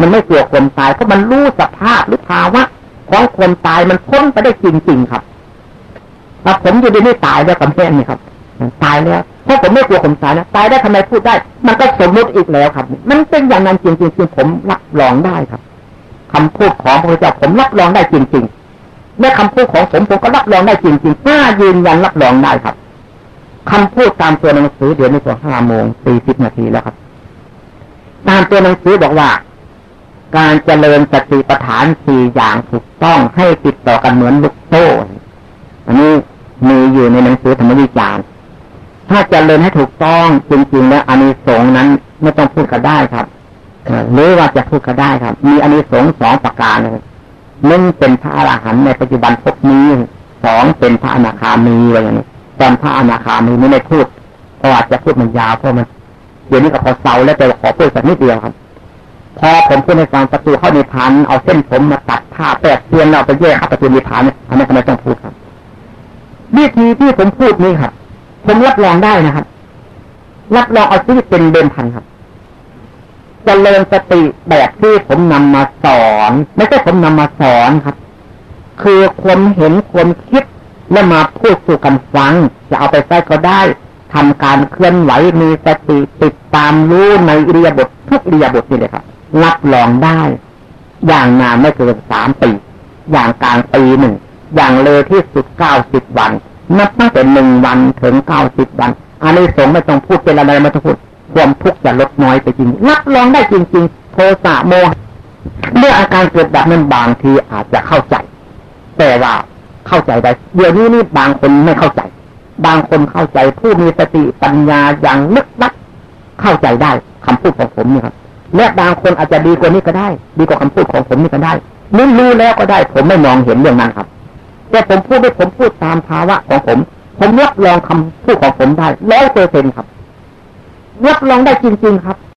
มันไม่กลัวความตายเพราะมันรู้สภาพหรือภาวะของความตายมันพ้นไปได้จริงๆครับ ถ้าผมอยู่ดีไม่ตายแล้วกับแม่นี่ครับ ตายแล้วเพราะผมไม่กลัวผมตายนะตายได้ทำไมพูดได้ มันก็สมมติอีกแล้วครับ มันเป็นอย่างนั้นจริงๆคือผมรับรองได้ครับคำพูดของพระเจ้าผมรับรองได้จริงๆแม่คำพูดของผมผมก็รับรองได้จริงๆกล้ายืนยันรับรองได้ครับคำพูดตามตัวหนังสือเดี๋ยวในตัวห้าโมงสี่สิบนาทีแล้วครับ ตามตัวหนังสือบอกว่า การเจริญสติปัฏฐานสี่อย่างถูกต้องให้ติดต่อกันเหมือนลูกโซ่อันนี้ มีอยู่ในหนังสือธรรมวิจารณ์ถ้าจเจริญให้ถูกต้องจริงๆแล้วอานิสงส์นั้นไม่ต้องพูดก็ได้ครับหรือว่าจะพูดก็ได้ครับ มีอานิสงส์สองประการหนึ่งเป็นพระอรหันต์ในปัจจุบันพบนี้สองเป็นพระอนาคามีอะไรอย่างนี้ตอนพระอนาคามีไม่ได้พูดเพราะอาจจะพูดมันยาวเพราะมันเดี๋ยวนี้ก็พอเซาแล้วแต่ขอพูดสักนิดเดียวครับ พอผมพูดในฟังประตูเข้าในพันเอาเส้นผมมาตัดผ้าแปดเตียนเราไปแยกเข้าประตูในพันอันนี้ทำไมต้องพูดครับ วิธีที่ผมพูดนี่ครับผมรับรองได้นะครับรับรองเอาชีวิตเป็นเดิมพันครับจเจริญสติแบบที่ผมนำมาสอน ไม่ใช่ผมนำมาสอนครับ คือความเห็นความคิดแล้วมาพูดสู่กันฟัง จะเอาไปใช้ก็ได้ทำการเคลื่อนไหวมีสติติดตามรู้ในอิริยาบถทุกอิริยาบถนี่เลยครับ รับรองได้ อย่างนานไม่เกินสามปี อย่างกลางปีหนึ่ง อย่างเลยที่สุดเก้าสิบวัน นับตั้งแต่หนึ่งวันถึงเก้าสิบวันอันนี้สงไม่ต้องพูดเป็นอะไรไม่ต้องพูดความทุกข์จะลดน้อยไปจริงรับรองได้จริง ๆ โทสะโมหเมื่ออาการเกิดแบบนั้นบางทีอาจจะเข้าใจ แต่ว่าเข้าใจได้เดี๋ยวนี้นี่บางคนไม่เข้าใจ บางคนเข้าใจผู้มีสติปัญญาอย่างลึกลับเข้าใจได้คำพูดของผมนี่ครับและบางคนอาจจะดีกว่านี้ก็ได้ ดีกว่าคำพูดของผมนี่ก็ได้นี่รู้แล้วก็ได้ ผมไม่มองเห็นเรื่องนั้นครับ แต่ผมพูดได้ผมพูดตามภาวะของผม ผมรับรองคำพูดของผมได้ร้อยเปอร์เซ็นครับรับรองได้จริง ๆ ครับ